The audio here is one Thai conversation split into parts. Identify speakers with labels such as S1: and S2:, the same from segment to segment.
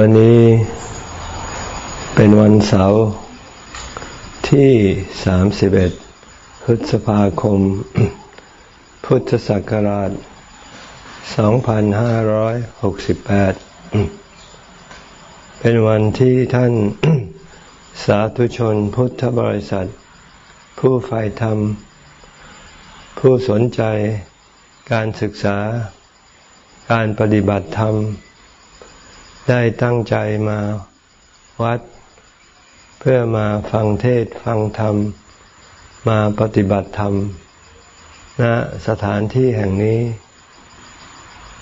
S1: วันนี้เป็นวันเสาร์ที่ 31 พฤษภาคม พุทธศักราช 2568 เป็นวันที่ท่านสาธุชนพุทธบริษัท ผู้ใฝ่ธรรม ผู้สนใจการศึกษา การปฏิบัติธรรม ได้ตั้งใจมาวัด เพื่อมาฟังเทศฟังธรรม มาปฏิบัติธรรมณสถานที่แห่งนี้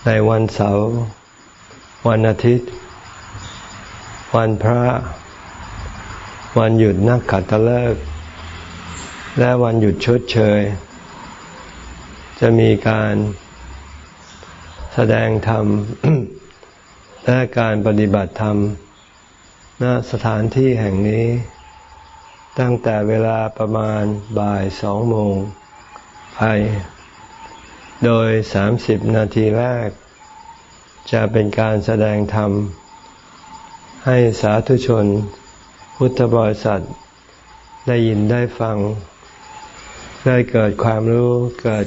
S1: ในวันเสาร์วันอาทิตย์ วันพระ วันหยุดนักขัตฤกษ์และวันหยุดชดเชย จะมีการแสดงธรรม และการปฏิบัติธรรมณสถานที่แห่งนี้ ตั้งแต่เวลาประมาณบ่ายสองโมงไป โดยสามสิบนาทีแรก จะเป็นการแสดงธรรม ให้สาธุชน พุทธบริษัท ได้ยินได้ฟัง ได้เกิดความรู้เกิด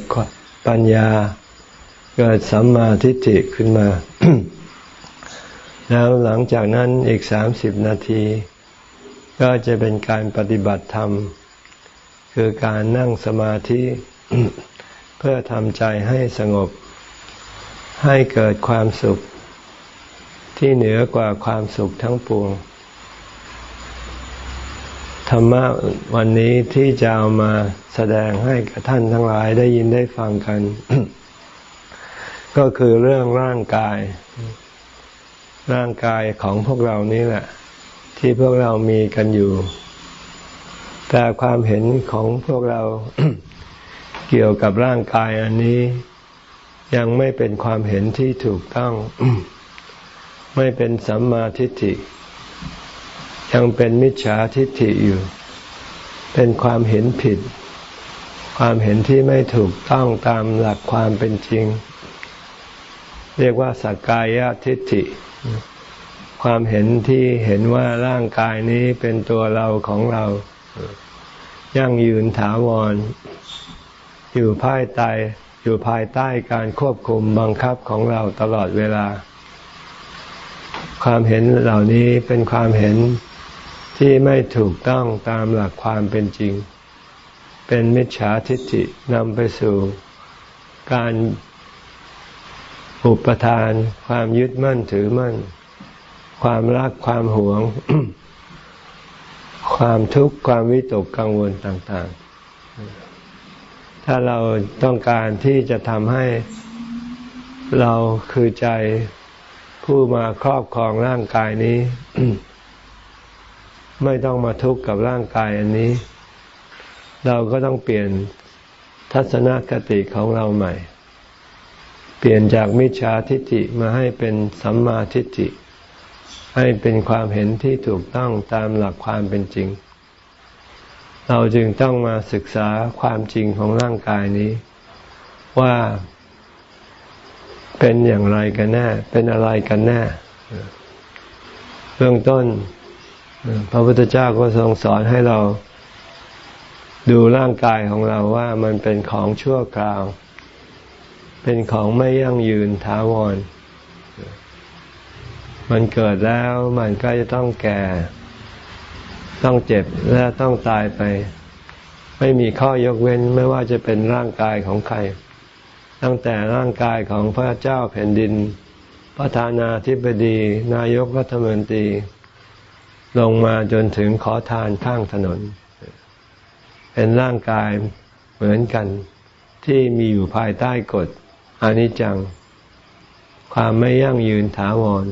S1: ปัญญา เกิดสัมมาทิฏฐิขึ้นมา แล้วหลังจากนั้นอีกสามสิบนาที ก็จะเป็นการปฏิบัติธรรม คือการนั่งสมาธิ เพื่อทำใจให้สงบ ให้เกิดความสุข ที่เหนือกว่าความสุขทั้งปวง ธรรมะวันนี้ที่จะเอามาแสดงให้กับท่านทั้งหลายได้ยินได้ฟังกัน ก็คือเรื่องร่างกาย ร่างกายของพวกเรานี่แหละ ที่พวกเรามีกันอยู่ แต่ความเห็นของพวกเราเกี่ยวกับร่างกายอันนี้ ยังไม่เป็นความเห็นที่ถูกต้อง ไม่เป็นสัมมาทิฏฐิ ยังเป็นมิจฉาทิฏฐิอยู่ เป็นความเห็นผิด ความเห็นที่ไม่ถูกต้องตามหลักความเป็นจริง เรียกว่าสักกายทิฏฐิ ความเห็นที่เห็นว่าร่างกายนี้เป็นตัวเราของเรา ยั่งยืนถาวร อยู่ภายใต้อยู่ภายใต้การควบคุมบังคับของเราตลอดเวลา ความเห็นเหล่านี้เป็นความเห็นที่ไม่ถูกต้องตามหลักความเป็นจริง เป็นมิจฉาทิฏฐินำไปสู่การ อุปทาน ความยึดมั่นถือมั่น ความรักความหวง ความทุกข์ความวิตกกังวลต่างๆ ถ้าเราต้องการที่จะทำให้เราคือใจผู้มาครอบครองร่างกายนี้ ไม่ต้องมาทุกข์กับร่างกายอันนี้ เราก็ต้องเปลี่ยนทัศนคติของเราใหม่ เปลี่ยนจากมิจฉาทิฏฐิมาให้เป็นสัมมาทิฏฐิ ให้เป็นความเห็นที่ถูกต้องตามหลักความเป็นจริง เราจึงต้องมาศึกษาความจริงของร่างกายนี้ ว่าเป็นอย่างไรกันแน่ เป็นอะไรกันแน่ เบื้องต้น พระพุทธเจ้าก็ทรงสอนให้เราดูร่างกายของเราว่ามันเป็นของชั่วคราว เป็นของไม่ยั่งยืนถาวร มันเกิดแล้วมันก็จะต้องแก่ ต้องเจ็บและต้องตายไป ไม่มีข้อยกเว้นไม่ว่าจะเป็นร่างกายของใคร ตั้งแต่ร่างกายของพระเจ้าแผ่นดิน ประธานาธิบดี นายกรัฐมนตรี ลงมาจนถึงขอทานข้างถนน เป็นร่างกายเหมือนกันที่มีอยู่ภายใต้กฎ อนิจจัง ความไม่ยั่งยืนถาวร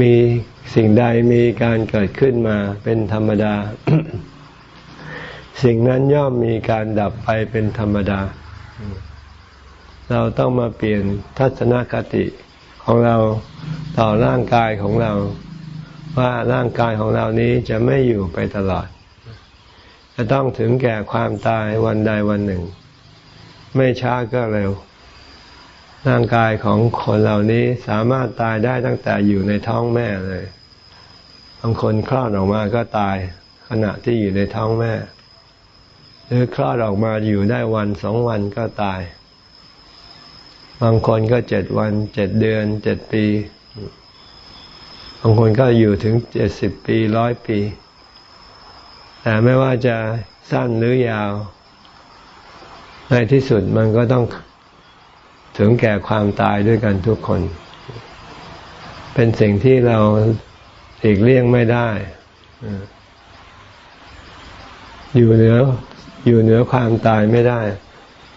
S1: มีสิ่งใดมีการเกิดขึ้นมาเป็นธรรมดา สิ่งนั้นย่อมมีการดับไปเป็นธรรมดา เราต้องมาเปลี่ยนทัศนคติของเราต่อร่างกายของเรา ว่าร่างกายของเรานี้จะไม่อยู่ไปตลอด จะต้องถึงแก่ความตายวันใดวันหนึ่ง ไม่ช้าก็เร็ว ร่างกายของคนเหล่านี้สามารถตายได้ตั้งแต่อยู่ในท้องแม่เลย บางคนคลอดออกมาก็ตายขณะที่อยู่ในท้องแม่ หรือคลอดออกมาอยู่ได้วันสองวันก็ตาย บางคนก็เจ็ดวันเจ็ดเดือนเจ็ดปี บางคนก็อยู่ถึงเจ็ดสิบปีร้อยปี แต่ไม่ว่าจะสั้นหรือยาว ในที่สุดมันก็ต้องถึงแก่ความตายด้วยกันทุกคน เป็นสิ่งที่เราอีกเลี่ยงไม่ได้ อยู่เหนืออยู่เหนือความตายไม่ได้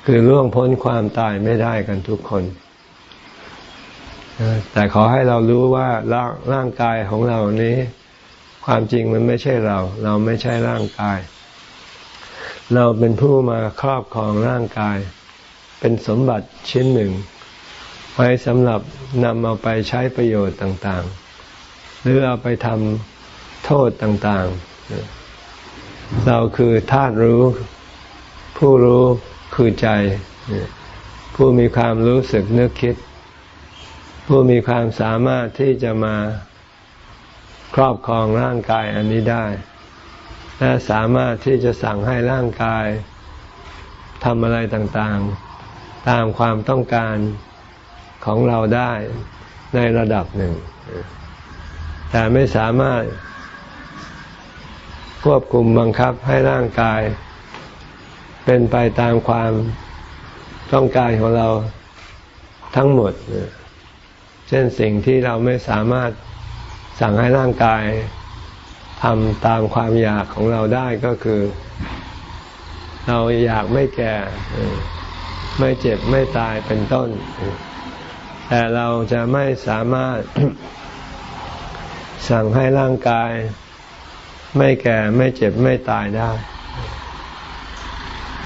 S1: คือล่วงพ้นความตายไม่ได้กันทุกคน แต่ขอให้เรารู้ว่าร่างร่างกายของเรานี้ ความจริงมันไม่ใช่เรา เราไม่ใช่ร่างกาย เราเป็นผู้มาครอบครองร่างกาย เป็นสมบัติชิ้นหนึ่ง ไว้สำหรับนำเอาไปใช้ประโยชน์ต่างๆ หรือเอาไปทำโทษต่างๆ เราคือธาตุรู้ ผู้รู้คือใจ ผู้มีความรู้สึกนึกคิด ผู้มีความสามารถที่จะมาครอบครองร่างกายอันนี้ได้ และสามารถที่จะสั่งให้ร่างกายทำอะไรต่างๆ ตามความต้องการของเราได้ในระดับหนึ่ง แต่ไม่สามารถควบคุมบังคับให้ร่างกาย เป็นไปตามความต้องการของเราทั้งหมด เช่นสิ่งที่เราไม่สามารถสั่งให้ร่างกาย ทำตามความอยากของเราได้ก็คือ เราอยากไม่แก่ ไม่เจ็บไม่ตายเป็นต้น แต่เราจะไม่สามารถ สั่งให้ร่างกาย ไม่แก่ไม่เจ็บไม่ตายได้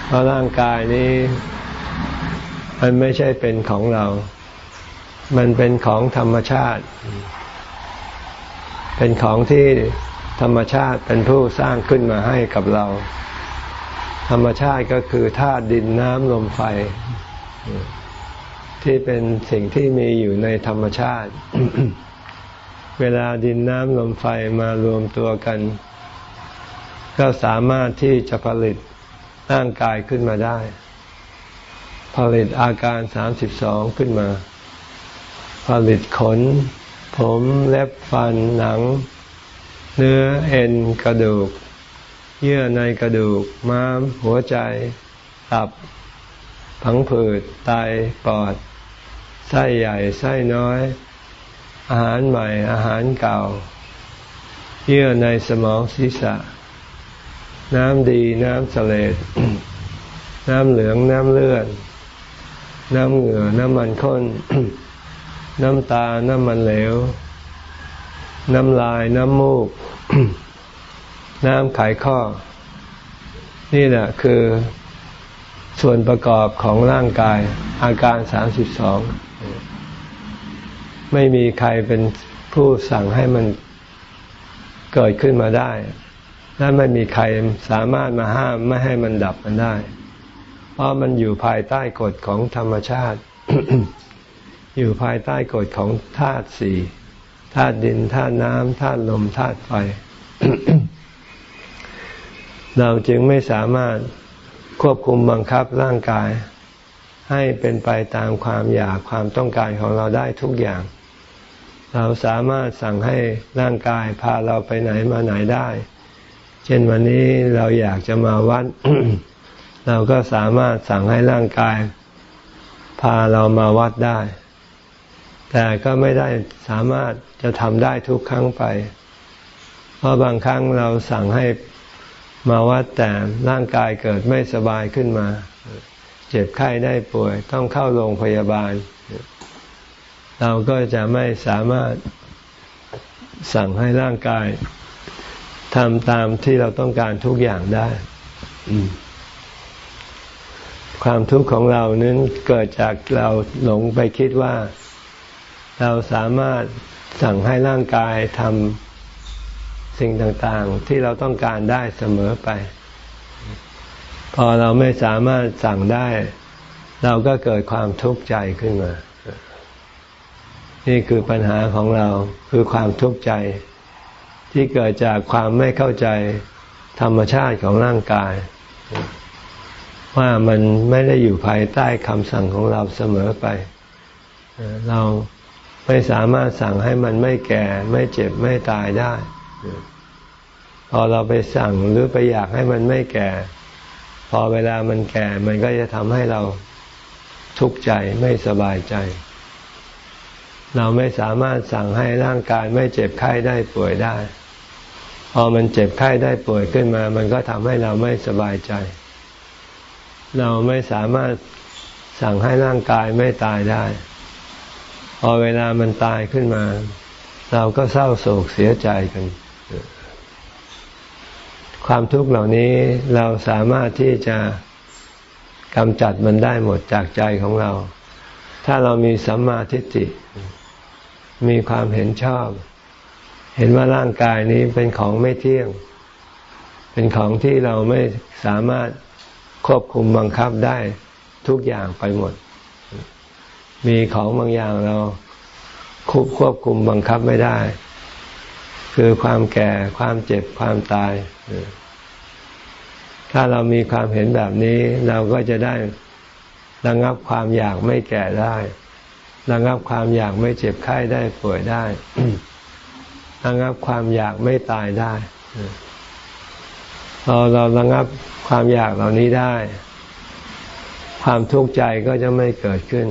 S1: เพราะร่างกายนี้ มันไม่ใช่เป็นของเรา มันเป็นของธรรมชาติ เป็นของที่ ธรรมชาติเป็นผู้สร้างขึ้นมาให้กับเรา ธรรมชาติก็คือธาตุดินน้ำลมไฟ ที่เป็นสิ่งที่มีอยู่ในธรรมชาติ เวลาดินน้ำลมไฟมารวมตัวกัน ก็สามารถที่จะผลิตร่างกายขึ้นมาได้ ผลิตอาการสามสิบสองขึ้นมา ผลิตขน ผมเล็บฟันหนัง เนื้อเอ็นกระดูก เยื่อในกระดูก ม้าม หัวใจ ตับ ผังผืด ไต ปอด ไส้ใหญ่ ไส้น้อย อาหารใหม่ อาหารเก่า เยื่อในสมองศีรษะ น้ำดี น้ำเสลดน้ำเหลือง น้ำเลือด น้ำเหงื่อ น้ำมันข้น น้ำตา น้ำมันเหลว น้ำลาย น้ำมูก น้ำไขข้อ นี่แหละคือส่วนประกอบของร่างกาย อาการสามสิบสองไม่มีใครเป็นผู้สั่งให้มันเกิดขึ้นมาได้และไม่มีใครสามารถมาห้ามไม่ให้มันดับมันได้ เพราะมันอยู่ภายใต้กฎของธรรมชาติ อยู่ภายใต้กฎของธาตุสี่ ธาตุดินธาตุน้ำธาตุลมธาตุไฟ เราจึงไม่สามารถควบคุมบังคับร่างกาย ให้เป็นไปตามความอยากความต้องการของเราได้ทุกอย่าง เราสามารถสั่งให้ร่างกายพาเราไปไหนมาไหนได้ เช่นวันนี้เราอยากจะมาวัด เราก็สามารถสั่งให้ร่างกาย พาเรามาวัดได้ แต่ก็ไม่ได้สามารถจะทำได้ทุกครั้งไป เพราะบางครั้งเราสั่งให้มาวัดแต่ร่างกายเกิดไม่สบายขึ้นมา เจ็บไข้ได้ป่วย ต้องเข้าโรงพยาบาล เราก็จะไม่สามารถสั่งให้ร่างกายทำตามที่เราต้องการทุกอย่างได้ความทุกข์ของเรานั้นเกิดจากเราหลงไปคิดว่า เราสามารถสั่งให้ร่างกายทำสิ่งต่างๆ ที่เราต้องการได้เสมอไป พอเราไม่สามารถสั่งได้ เราก็เกิดความทุกข์ใจขึ้นมา นี่คือปัญหาของเราคือความทุกข์ใจ ที่เกิดจากความไม่เข้าใจธรรมชาติของร่างกาย ว่ามันไม่ได้อยู่ภายใต้คำสั่งของเราเสมอไป เรา ไม่สามารถสั่งให้มันไม่แก่ ไม่เจ็บไม่ตายได้ พอเราไปสั่งหรือไปอยากให้มันไม่แก่ พอเวลามันแก่ มันก็จะทำให้เราทุกข์ใจไม่สบายใจ เราไม่สามารถสั่งให้ร่างกายไม่เจ็บไข้ได้ป่วยได้ พอมันเจ็บไข้ได้ป่วยขึ้นมา มันก็ทำให้เราไม่สบายใจ เราไม่สามารถสั่งให้ร่างกายไม่ตายได้ พอเวลามันตายขึ้นมา เราก็เศร้าโศกเสียใจกัน ความทุกข์เหล่านี้เราสามารถที่จะกำจัดมันได้หมดจากใจของเรา ถ้าเรามีสัมมาทิฏฐิ มีความเห็นชอบ เห็นว่าร่างกายนี้เป็นของไม่เที่ยง เป็นของที่เราไม่สามารถควบคุมบังคับได้ทุกอย่างไปหมด มีของบางอย่างเราควบควบคุมบังคับไม่ได้ คือความแก่ความเจ็บความตาย ถ้าเรามีความเห็นแบบนี้ เราก็จะได้ระงับความอยากไม่แก่ได้ระงับความอยากไม่เจ็บไข้ได้ป่วยได้ระงับความอยากไม่ตายได้พอเราระงับความอยากเหล่านี้ได้ ความทุกข์ใจก็จะไม่เกิดขึ้น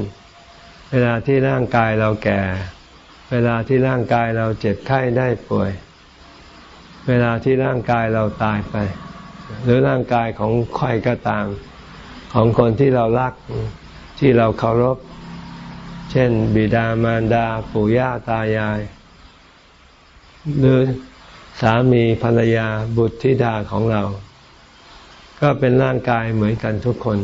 S1: เวลาที่ร่างกายเราแก่ เวลาที่ร่างกายเราเจ็บไข้ได้ป่วย เวลาที่ร่างกายเราตายไป หรือร่างกายของใครก็ตาม ของคนที่เรารักที่เราเคารพ เช่น บิดามารดาปู่ย่าตายาย หรือสามีภรรยาบุตรธิดาของเรา ก็เป็นร่างกายเหมือนกันทุกคน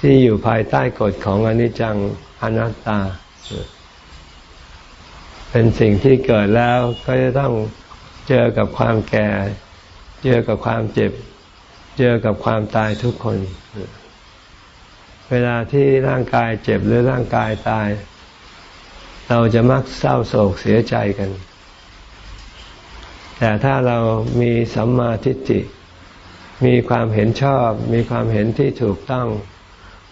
S1: ที่อยู่ภายใต้กฎของอนิจจัง อนัตตา เป็นสิ่งที่เกิดแล้วก็จะต้องเจอกับความแก่ เจอกับความเจ็บ เจอกับความตายทุกคน เวลาที่ร่างกายเจ็บหรือร่างกายตาย เราจะมักเศร้าโศกเสียใจกัน แต่ถ้าเรามีสัมมาทิฏฐิมีความเห็นชอบ มีความเห็นที่ถูกต้อง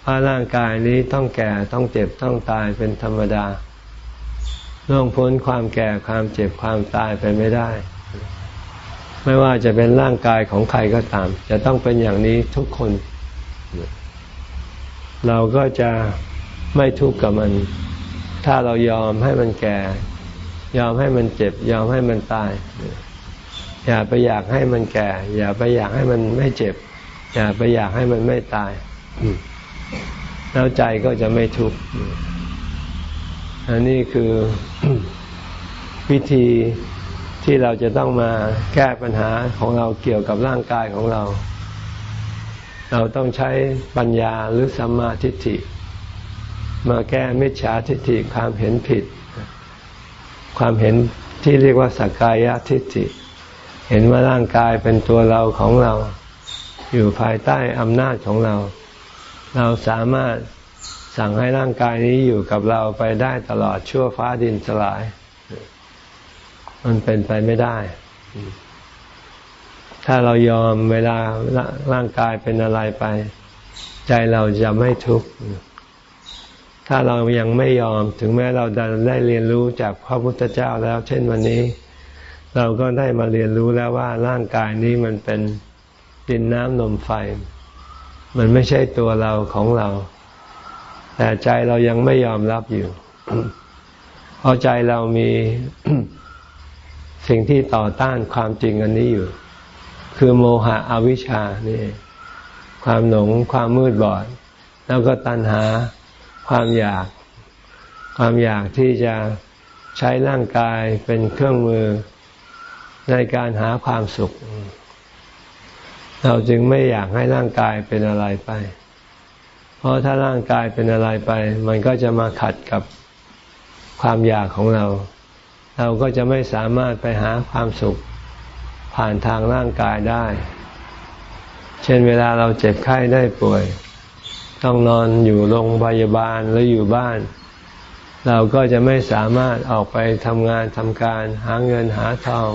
S1: ว่าร่างกายนี้ต้องแก่ต้องเจ็บต้องตายเป็นธรรมดาล่วงพ้นความแก่ความเจ็บความตายไปไม่ได้ ไม่ว่าจะเป็นร่างกายของใครก็ตาม จะต้องเป็นอย่างนี้ทุกคน เราก็จะไม่ทุกข์กับมัน ถ้าเรายอมให้มันแก่ ยอมให้มันเจ็บ ยอมให้มันตาย อย่าไปอยากให้มันแก่ อย่าไปอยากให้มันไม่เจ็บ อย่าไปอยากให้มันไม่ตาย แล้วใจก็จะไม่ทุกข์อันนี้คือวิธีที่เราจะต้องมาแก้ปัญหาของเราเกี่ยวกับร่างกายของเรา เราต้องใช้ปัญญาหรือสัมมาทิฏฐิ มาแก้มิจฉาทิฏฐิความเห็นผิด ความเห็นที่เรียกว่าสักกายทิฏฐิ เห็นว่าร่างกายเป็นตัวเราของเรา อยู่ภายใต้อำนาจของเรา เราสามารถสั่งให้ร่างกายนี้อยู่กับเราไปได้ตลอดชั่วฟ้าดินสลาย มันเป็นไปไม่ได้ ถ้าเรายอมเวลาร่างกายเป็นอะไรไป ใจเราจะไม่ทุกข์ถ้าเรายังไม่ยอมถึงแม้เราได้เรียนรู้จากพระพุทธเจ้าแล้ว เช่นวันนี้ เราก็ได้มาเรียนรู้แล้วว่าร่างกายนี้มันเป็นดินน้ำนมไฟ มันไม่ใช่ตัวเราของเรา แต่ใจเรายังไม่ยอมรับอยู่เพราะใจเรามีสิ่งที่ต่อต้านความจริงอันนี้อยู่ คือโมหะอวิชชานี่ ความหลงความมืดบอด แล้วก็ตัณหาความอยาก ความอยากที่จะใช้ร่างกายเป็นเครื่องมือในการหาความสุข เราจึงไม่อยากให้ร่างกายเป็นอะไรไป เพราะถ้าร่างกายเป็นอะไรไป มันก็จะมาขัดกับความอยากของเรา เราก็จะไม่สามารถไปหาความสุขผ่านทางร่างกายได้ เช่นเวลาเราเจ็บไข้ได้ป่วย ต้องนอนอยู่โรงพยาบาลหรืออยู่บ้าน เราก็จะไม่สามารถออกไปทำงานทำการหาเงินหาทอง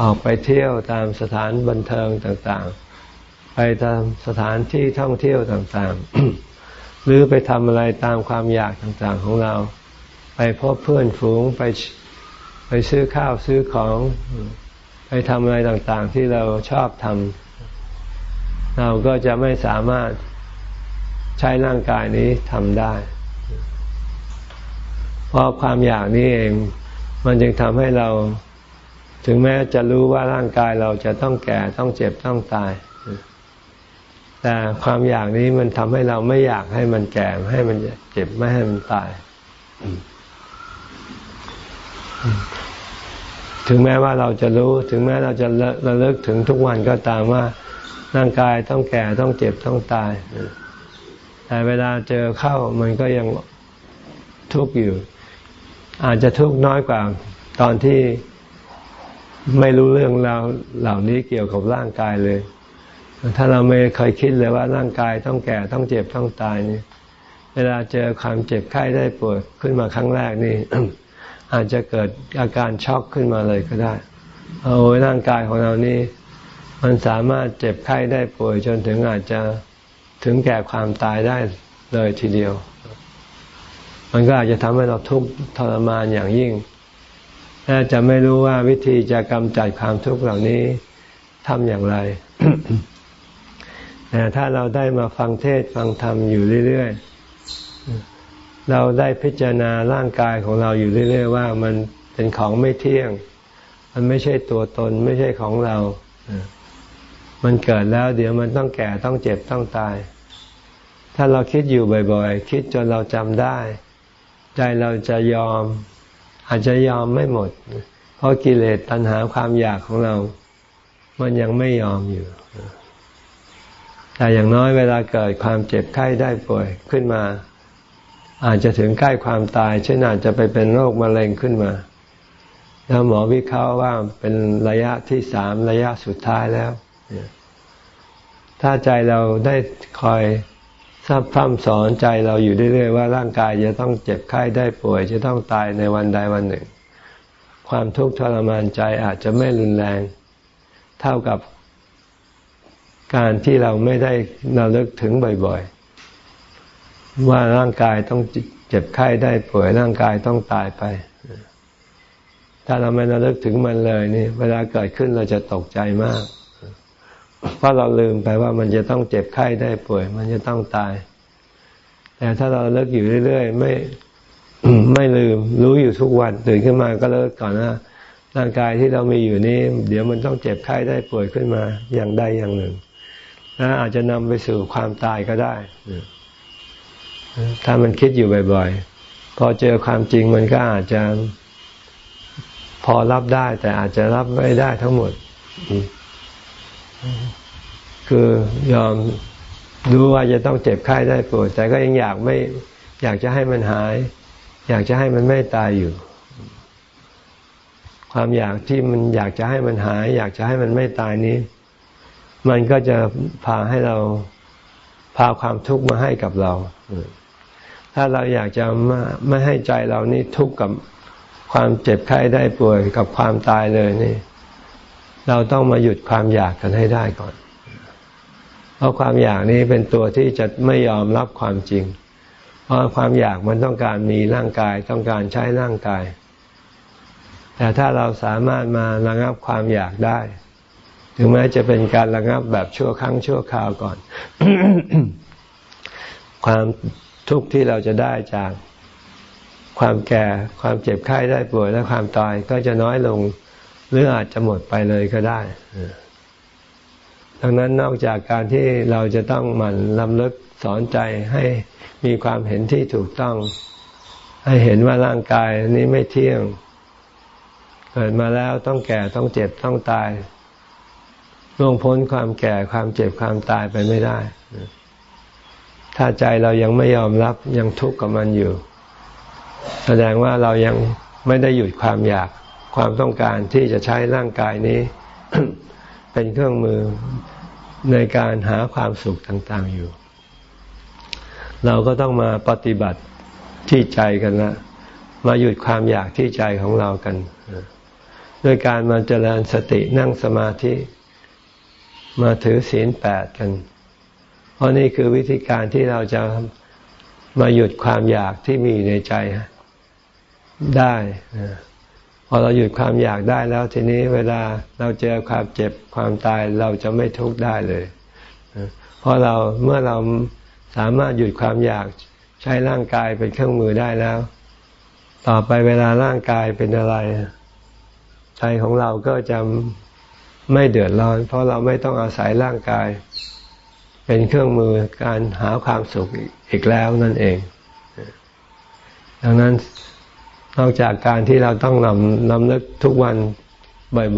S1: ออกไปเที่ยวตามสถานบันเทิงต่างๆ ไปตามสถานที่ท่องเที่ยวต่างๆ หรือไปทำอะไรตามความอยากต่างๆของเรา ไปพบเพื่อนฝูงไปไปซื้อข้าวซื้อของ ไปทำอะไรต่างๆ ที่เราชอบทำเราก็จะไม่สามารถใช้ร่างกายนี้ทำได้ เพราะความอยากนี้เอง มันจึงทำให้เรา ถึงแม้จะรู้ว่าร่างกายเราจะต้องแก่ต้องเจ็บต้องตาย แต่ความอยากนี้มันทำให้เราไม่อยากให้มันแก่ให้มันเจ็บไม่ให้มันตาย ถึงแม้ว่าเราจะรู้ ถึงแม้เราจะระลึกถึงทุกวันก็ตามว่า ร่างกายต้องแก่ต้องเจ็บต้องตายแต่เวลาเจอเข้ามันก็ยังทุกข์อยู่ อาจจะทุกข์น้อยกว่า ตอนที่ ไม่รู้เรื่องราวเหล่านี้เกี่ยวกับร่างกายเลย ถ้าเราไม่เคยคิดเลยว่าร่างกายต้องแก่ต้องเจ็บต้องตายนี่เวลาเจอความเจ็บไข้ได้ป่วยขึ้นมาครั้งแรกนี่อาจจะเกิดอาการช็อกขึ้นมาเลยก็ได้โอ้ยร่างกายของเรานี่มันสามารถเจ็บไข้ได้ป่วยจนถึงอาจจะถึงแก่ความตายได้เลยทีเดียว มันก็อาจจะทำให้เราทุกข์ทรมานอย่างยิ่ง ถ้าจะไม่รู้ว่าวิธีจะกำจัดความทุกข์เหล่านี้ทำอย่างไรแต่ถ้าเราได้มาฟังเทศฟังธรรมอยู่เรื่อยๆ เราได้พิจารณาร่างกายของเราอยู่เรื่อยๆ ว่ามันเป็นของไม่เที่ยง มันไม่ใช่ตัวตนไม่ใช่ของเรา มันเกิดแล้วเดี๋ยวมันต้องแก่ต้องเจ็บต้องตาย ถ้าเราคิดอยู่บ่อยๆ คิดจนเราจำได้ ใจเราจะยอม อาจจะยอมไม่หมด เพราะกิเลสตัณหาความอยากของเรา มันยังไม่ยอมอยู่ แต่อย่างน้อยเวลาเกิดความเจ็บไข้ได้ป่วยขึ้นมา อาจจะถึงใกล้ความตาย เช่นอาจจะไปเป็นโรคมะเร็งขึ้นมา แล้วหมอวิเคราะห์ว่าเป็นระยะที่สามระยะสุดท้ายแล้ว ถ้าใจเราได้คอย ซับพร่ำสอนใจเราอยู่เรื่อยๆว่าร่างกายจะต้องเจ็บไข้ได้ป่วย จะต้องตายในวันใดวันหนึ่ง ความทุกข์ทรมานใจอาจจะไม่รุนแรง เท่ากับการที่เราไม่ได้ระลึกถึงบ่อยๆ ว่าร่างกายต้องเจ็บไข้ได้ป่วย ร่างกายต้องตายไป ถ้าเราไม่ระลึกถึงมันเลยนี่ เวลาเกิดขึ้นเราจะตกใจมาก เพราะเราลืมไปว่ามันจะต้องเจ็บไข้ได้ป่วย มันจะต้องตาย แต่ถ้าเราเลิกอยู่เรื่อยๆไม่ไม่ลืม รู้อยู่ทุกวันตื่นขึ้นมาก็เลิกก่อนนะร่างกายที่เรามีอยู่นี้ เดี๋ยวมันต้องเจ็บไข้ได้ป่วยขึ้นมาอย่างใดอย่างหนึ่งนะอาจจะนำไปสู่ความตายก็ได้ ถ้ามันคิดอยู่บ่อยๆ พอเจอความจริงมันก็อาจจะพอรับได้ แต่อาจจะรับไม่ได้ทั้งหมด คือยอมรู้ว่าจะต้องเจ็บไข้ได้ป่วดแต่ก็ยังอยากไม่อยากจะให้มันหาย อยากจะให้มันไม่ตายอยู่ ความอยากที่มันอยากจะให้มันหาย อยากจะให้มันไม่ตายนี้ มันก็จะพาให้เราพาความทุกข์มาให้กับเรา ถ้าเราอยากจะไม่ไม่ให้ใจเรานี่ทุกข์กับความเจ็บไข้ได้ป่วยกับความตายเลยนี่ เราต้องมาหยุดความอยากกันให้ได้ก่อน เพราะความอยากนี้เป็นตัวที่จะไม่ยอมรับความจริง เพราะความอยากมันต้องการมีร่างกายต้องการใช้ร่างกาย แต่ถ้าเราสามารถมาระงับความอยากได้ ถึงแม้จะเป็นการระงับแบบชั่วครั้งชั่วคราวก่อน ความทุกข์ที่เราจะได้จากความแก่ความเจ็บไข้ได้ป่วยและความตายก็จะน้อยลง หรืออาจจะหมดไปเลยก็ได้ดังนั้นนอกจากการที่เราจะต้องหมั่นลำลึกสอนใจให้มีความเห็นที่ถูกต้อง ให้เห็นว่าร่างกายนี้ไม่เที่ยง เกิดมาแล้วต้องแก่ต้องเจ็บต้องตายล่วงพ้นความแก่ความเจ็บความตายไปไม่ได้ ถ้าใจเรายังไม่ยอมรับยังทุกข์กับมันอยู่ แสดงว่าเรายังไม่ได้หยุดความอยาก ความต้องการที่จะใช้ร่างกายนี้ เป็นเครื่องมือในการหาความสุขต่างๆอยู่ เราก็ต้องมาปฏิบัติที่ใจกันละมาหยุดความอยากที่ใจของเรากันด้วยการมาเจริญสตินั่งสมาธิ มาถือศีลแปดกัน เพราะนี่คือวิธีการที่เราจะมาหยุดความอยากที่มีในใจได้ พอเราหยุดความอยากได้แล้วทีนี้เวลาเราเจอความเจ็บความตายเราจะไม่ทุกข์ได้เลยเพราะเราเมื่อเราสามารถหยุดความอยากใช้ร่างกายเป็นเครื่องมือได้แล้ว ต่อไปเวลาร่างกายเป็นอะไรใจของเราก็จะไม่เดือดร้อน เพราะเราไม่ต้องอาศัยร่างกาย เป็นเครื่องมือการหาความสุขอีกแล้วนั่นเอง ดังนั้น นอกจากการที่เราต้องนำนำนึกทุกวัน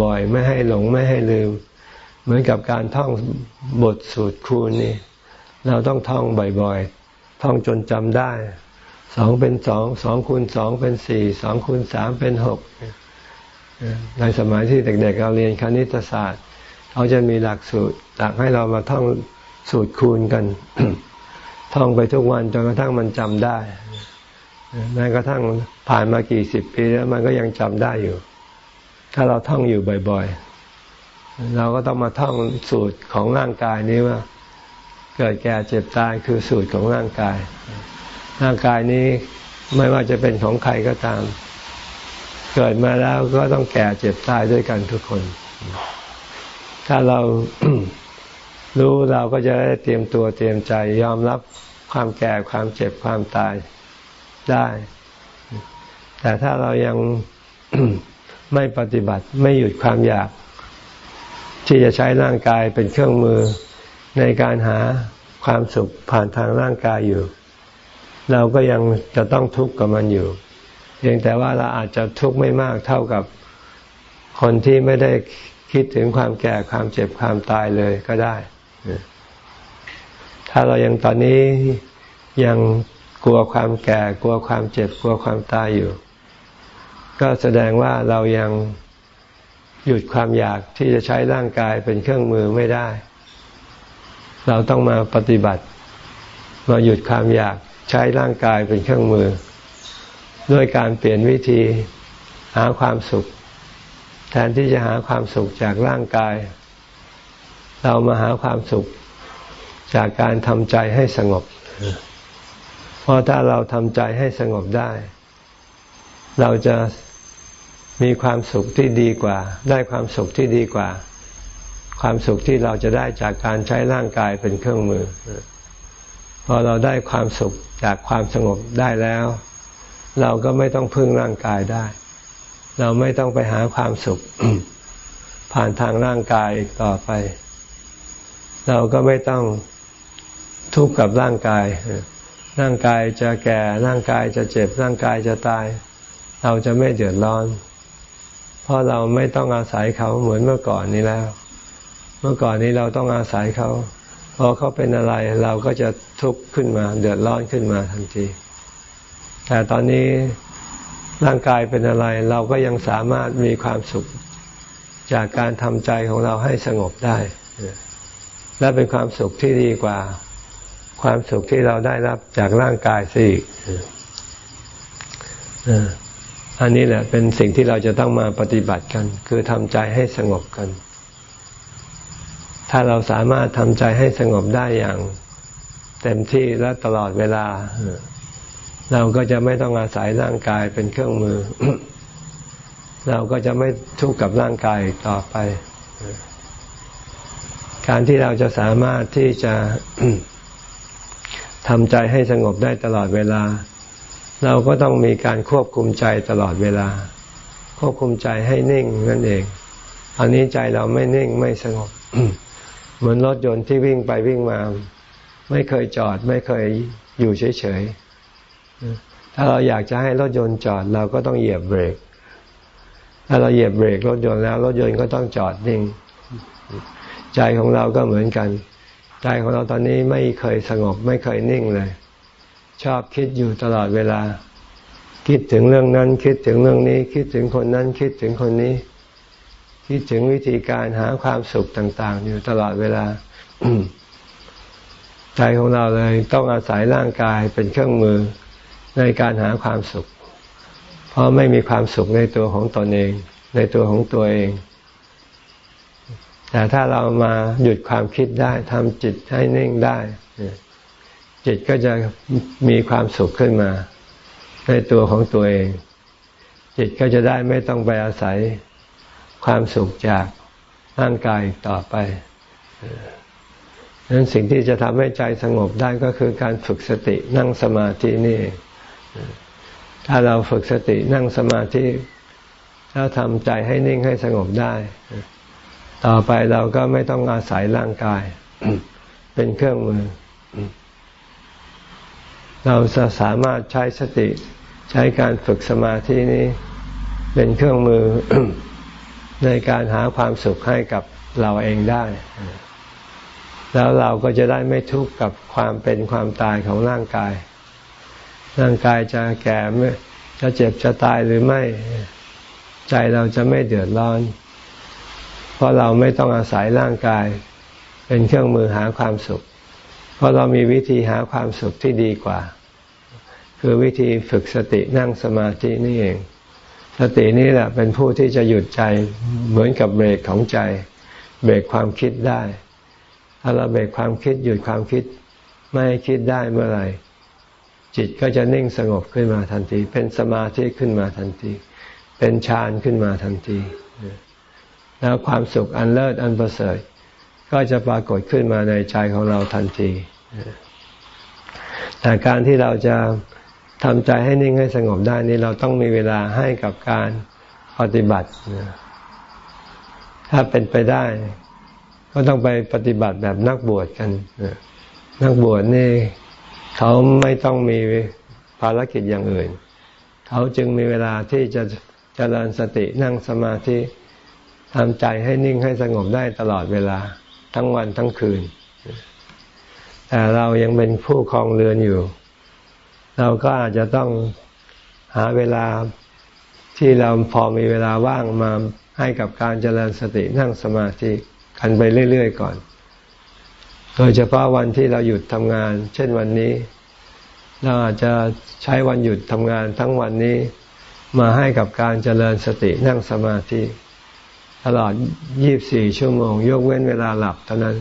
S1: บ่อย ๆ ไม่ให้หลงไม่ให้ลืม เหมือนกับการท่องบทสูตรคูณนี่ เราต้องท่องบ่อยๆ ท่องจนจำได้สองเป็นสองสองคูณสองเป็นสี่สองคูณสามเป็นหกในสมัยที่เด็กๆเราเรียนคณิตศาสตร์เขาจะมีหลักสูตรหลักให้เรามาท่องสูตรคูณกัน ท่องไปทุกวันจนกระทั่งมันจำได้ แม้กระทั่งผ่านมากี่สิบปีแล้วมันก็ยังจำได้อยู่ ถ้าเราท่องอยู่บ่อยๆ เราก็ต้องมาท่องสูตรของร่างกายนี้ว่า เกิดแก่เจ็บตายคือสูตรของร่างกาย ร่างกายนี้ไม่ว่าจะเป็นของใครก็ตาม เกิดมาแล้วก็ต้องแก่เจ็บตายด้วยกันทุกคน ถ้าเรารู้เราก็จะได้เตรียมตัวเตรียมใจยอมรับความแก่ความเจ็บความตาย ได้ แต่ถ้าเรายังไม่ปฏิบัติไม่หยุดความอยาก ที่จะใช้ร่างกายเป็นเครื่องมือในการหาความสุขผ่านทางร่างกายอยู่ เราก็ยังจะต้องทุกข์กับมันอยู่เพียงแต่ว่าเราอาจจะทุกข์ไม่มากเท่ากับคนที่ไม่ได้คิดถึงความแก่ความเจ็บความตายเลยก็ได้ ถ้าเรายังตอนนี้ยัง กลัวความแก่ กลัวความเจ็บ กลัวความตายอยู่ ก็แสดงว่าเรายังหยุดความอยากที่จะใช้ร่างกายเป็นเครื่องมือไม่ได้ เราต้องมาปฏิบัติ มาหยุดความอยากใช้ร่างกายเป็นเครื่องมือ ด้วยการเปลี่ยนวิธีหาความสุข แทนที่จะหาความสุขจากร่างกาย เรามาหาความสุขจากการทำใจให้สงบ เพราะถ้าเราทำใจให้สงบได้ เราจะมีความสุขที่ดีกว่า ได้ความสุขที่ดีกว่า ความสุขที่เราจะได้จากการใช้ร่างกายเป็นเครื่องมือ พอเราได้ความสุขจากความสงบได้แล้ว เราก็ไม่ต้องพึ่งร่างกายได้ เราไม่ต้องไปหาความสุข ผ่านทางร่างกายต่อไป เราก็ไม่ต้องทุกข์กับร่างกาย ร่างกายจะแก่ ร่างกายจะเจ็บ ร่างกายจะตาย เราจะไม่เดือดร้อน เพราะเราไม่ต้องอาศัยเขาเหมือนเมื่อก่อนนี้แล้ว เมื่อก่อนนี้เราต้องอาศัยเขา พอเขาเป็นอะไรเราก็จะทุกข์ขึ้นมา เดือดร้อนขึ้นมาทันที แต่ตอนนี้ร่างกายเป็นอะไร เราก็ยังสามารถมีความสุขจากการทำใจของเราให้สงบได้ และเป็นความสุขที่ดีกว่า ความสุขที่เราได้รับจากร่างกายสิอันนี้แหละเป็นสิ่งที่เราจะต้องมาปฏิบัติกัน คือทำใจให้สงบกัน ถ้าเราสามารถทำใจให้สงบได้อย่าง เต็มที่และตลอดเวลา เราก็จะไม่ต้องอาศัยร่างกายเป็นเครื่องมือ เราก็จะไม่ทุกข์กับร่างกายต่อไป การที่เราจะสามารถที่จะ ทำใจให้สงบได้ตลอดเวลา เราก็ต้องมีการควบคุมใจตลอดเวลา ควบคุมใจให้นิ่งนั่นเองอันนี้ใจเราไม่นิ่งไม่สงบ เหมือนรถยนต์ที่วิ่งไปวิ่งมา ไม่เคยจอดไม่เคยอยู่เฉยๆถ้าเราอยากจะให้รถยนต์จอด เราก็ต้องเหยียบเบรก ถ้าเราเหยียบเบรกรถยนต์แล้วรถยนต์ก็ต้องจอดนิ่ง ใจของเราก็เหมือนกัน ใจของเราตอนนี้ไม่เคยสงบไม่เคยนิ่งเลย ชอบคิดอยู่ตลอดเวลา คิดถึงเรื่องนั้น คิดถึงเรื่องนี้ คิดถึงคนนั้น คิดถึงคนนี้ คิดถึงวิธีการหาความสุขต่าง ๆ อยู่ตลอดเวลาใจของเราเลยต้องอาศัยร่างกายเป็นเครื่องมือในการหาความสุข เพราะไม่มีความสุขในตัวของตนเอง ในตัวของตัวเอง แต่ถ้าเรามาหยุดความคิดได้ทำจิตให้นิ่งได้ จิตก็จะมีความสุขขึ้นมา ในตัวของตัวเอง จิตก็จะได้ไม่ต้องไปอาศัยความสุขจากร่างกายต่อไปดังนั้นสิ่งที่จะทำให้ใจสงบได้ก็คือการฝึกสตินั่งสมาธินี่ ถ้าเราฝึกสตินั่งสมาธิแล้วทำใจให้นิ่งให้สงบได้ ต่อไปเราก็ไม่ต้องอาศัยร่างกาย เป็นเครื่องมือ เราจะสามารถใช้สติ ใช้การฝึกสมาธินี้ เป็นเครื่องมือในการหาความสุขให้กับเราเองได้ แล้วเราก็จะได้ไม่ทุกข์กับความเป็นความตายของร่างกาย ร่างกายจะแก่จะเจ็บจะตายหรือไม่ ใจเราจะไม่เดือดร้อน เพราะเราไม่ต้องอาศัยร่างกาย เป็นเครื่องมือหาความสุข เพราะเรามีวิธีหาความสุขที่ดีกว่า คือวิธีฝึกสตินั่งสมาธินี่เอง สตินี่แหละเป็นผู้ที่จะหยุดใจเหมือนกับเบรกของใจ เบรกความคิดได้ ถ้าเราเบรกความคิดหยุดความคิดไม่คิดได้เมื่อไหร่จิตก็จะนิ่งสงบขึ้นมาทันที เป็นสมาธิขึ้นมาทันที เป็นฌานขึ้นมาทันที แล้วความสุขอันเลิศอันประเสริฐก็จะปรากฏขึ้นมาในใจของเราทันทีแต่การที่เราจะทำใจให้นิ่งให้สงบได้นี้เราต้องมีเวลาให้กับการปฏิบัติ ถ้าเป็นไปได้ ก็ต้องไปปฏิบัติแบบนักบวชกัน นักบวชนี่เขาไม่ต้องมีภารกิจอย่างอื่น เขาจึงมีเวลาที่จะเจริญสตินั่งสมาธิ ทำใจให้นิ่งให้สงบได้ตลอดเวลา ทั้งวันทั้งคืน แต่เรายังเป็นผู้คลองเรือนอยู่ เราก็อาจจะต้องหาเวลาที่เราพอมีเวลาว่างมาให้กับการเจริญสตินั่งสมาธิกันไปเรื่อยๆก่อน โดยเฉพาะวันที่เราหยุดทำงาน เช่นวันนี้ เราอาจจะใช้วันหยุดทำงานทั้งวันนี้มาให้กับการเจริญสตินั่งสมาธิ ตลอด 24 ชั่วโมง ยกเว้นเวลาหลับเท่านั้น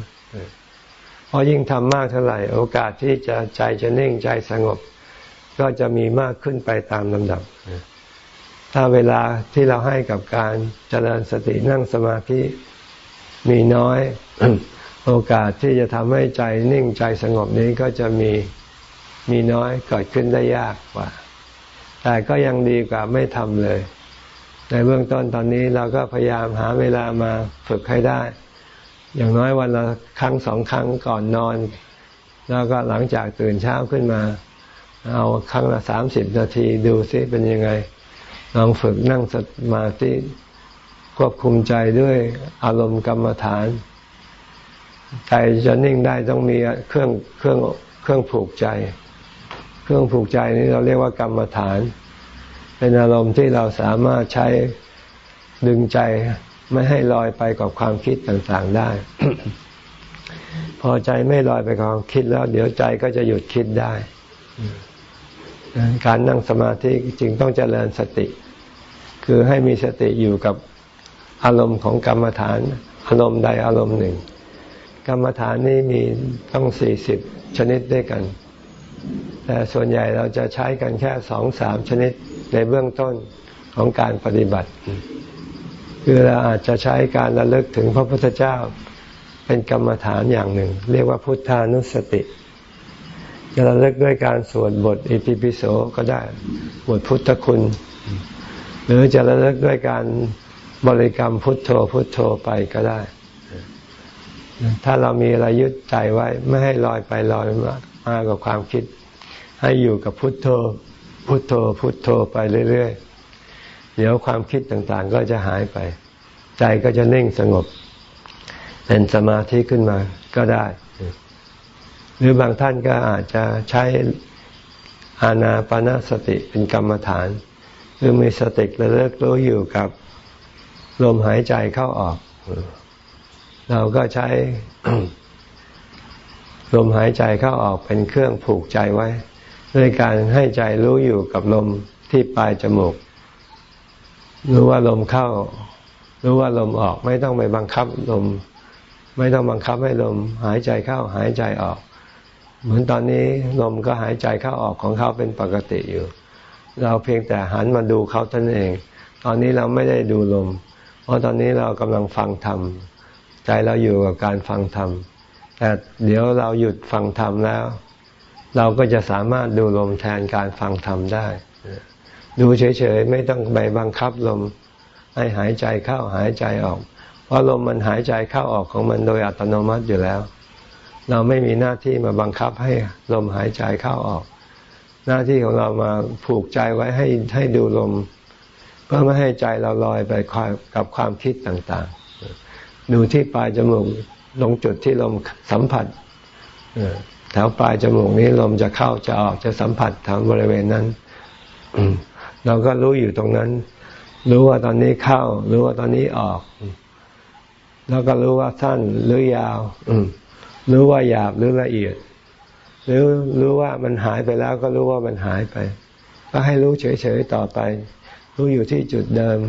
S1: เพราะยิ่งทำมากเท่าไหร่ โอกาสที่จะใจจะนิ่งใจสงบ ก็จะมีมากขึ้นไปตามลำดับ ถ้าเวลาที่เราให้กับการเจริญสตินั่งสมาธิมีน้อย โอกาสที่จะทำให้ใจนิ่งใจสงบนี้ก็จะมีมีน้อยเกิดขึ้นได้ยากกว่า แต่ก็ยังดีกว่าไม่ทำเลย ในเบื้องต้นตอนนี้เราก็พยายามหาเวลามาฝึกให้ได้ อย่างน้อยวันละครั้งสองครั้งก่อนนอน แล้วก็หลังจากตื่นเช้าขึ้นมา เอาครั้งละสามสิบนาทีดูซิเป็นยังไง ลองฝึกนั่งสมาธิควบคุมใจด้วยอารมณ์กรรมฐาน ใจจะนิ่งได้ต้องมีเครื่องเครื่องเครื่องผูกใจ เครื่องผูกใจนี้เราเรียกว่ากรรมฐานเเป็นอารมณ์ที่เราสามารถใช้ดึงใจไม่ให้ลอยไปกับความคิดต่างๆได้ พอใจไม่ลอยไปกับความคิดแล้ว เดี๋ยวใจก็จะหยุดคิดได้การนั่งสมาธิจึงต้องเจริญสติ คือให้มีสติอยู่กับอารมณ์ของกรรมฐาน อารมณ์ใดอารมณ์หนึ่ง กรรมฐานนี้มีต้องสี่สิบชนิดด้วยกัน แต่ส่วนใหญ่เราจะใช้กันแค่สองสามชนิด ในเบื้องต้นของการปฏิบัติ คือเราอาจจะใช้การระลึกถึงพระพุทธเจ้า เป็นกรรมฐานอย่างหนึ่ง เรียกว่าพุทธานุสติจะระลึกด้วยการสวดบทอิติปิโสก็ได้บทพุทธคุณ หรือจะระลึกด้วยการบริกรรมพุทโธพุทโธไปก็ได้ ถ้าเรามีอะไรยึดใจไว้ ไม่ให้ลอยไปลอยมามากับความคิด ให้อยู่กับพุทโธ พุทโธพุทโธไปเรื่อยๆ เดี๋ยวความคิดต่างๆ ก็จะหายไป ใจก็จะนิ่งสงบ เป็นสมาธิขึ้นมาก็ได้ หรือบางท่านก็อาจจะใช้อานาปนาสติเป็นกรรมฐานคือมีสติระลึกรู้อยู่กับลมหายใจเข้าออก เราก็ใช้ลมหายใจเข้าออกเป็นเครื่องผูกใจไว้ ด้วยการให้ใจรู้อยู่กับลมที่ปลายจมูก รู้ว่าลมเข้า รู้ว่าลมออก ไม่ต้องไปบังคับลม ไม่ต้องบังคับให้ลม หายใจเข้าหายใจออก เหมือนตอนนี้ลมก็หายใจเข้าออกของเขาเป็นปกติอยู่ เราเพียงแต่หันมาดูเขาท่านเอง ตอนนี้เราไม่ได้ดูลม เพราะตอนนี้เรากำลังฟังธรรมใจเราอยู่กับการฟังธรรมแต่เดี๋ยวเราหยุดฟังธรรมแล้ว เราก็จะสามารถดูลมแทนการฟังธรรมได้ ดูเฉยๆ ไม่ต้องไปบังคับลมให้หายใจเข้าหายใจออก เพราะลมมันหายใจเข้าออกของมันโดยอัตโนมัติอยู่แล้ว เราไม่มีหน้าที่มาบังคับให้ลมหายใจเข้าออก หน้าที่ของเรามาผูกใจไว้ให้ให้ดูลม เพื่อไม่ให้ใจเราลอยไปกับความคิดต่างๆ ดูที่ปลายจมูกลงจุดที่ลมสัมผัส แถวปลายจมูกนี้ลมจะเข้าจะออกจะสัมผัสทางบริเวณนั้นเราก็รู้อยู่ตรงนั้น รู้ว่าตอนนี้เข้า รู้ว่าตอนนี้ออก แล้วก็รู้ว่าสั้นหรือยาวรู้ว่าหยาบหรือละเอียด หรือรู้ว่ามันหายไปแล้วก็รู้ว่ามันหายไป ก็ให้รู้เฉยๆต่อไป รู้อยู่ที่จุดเดิม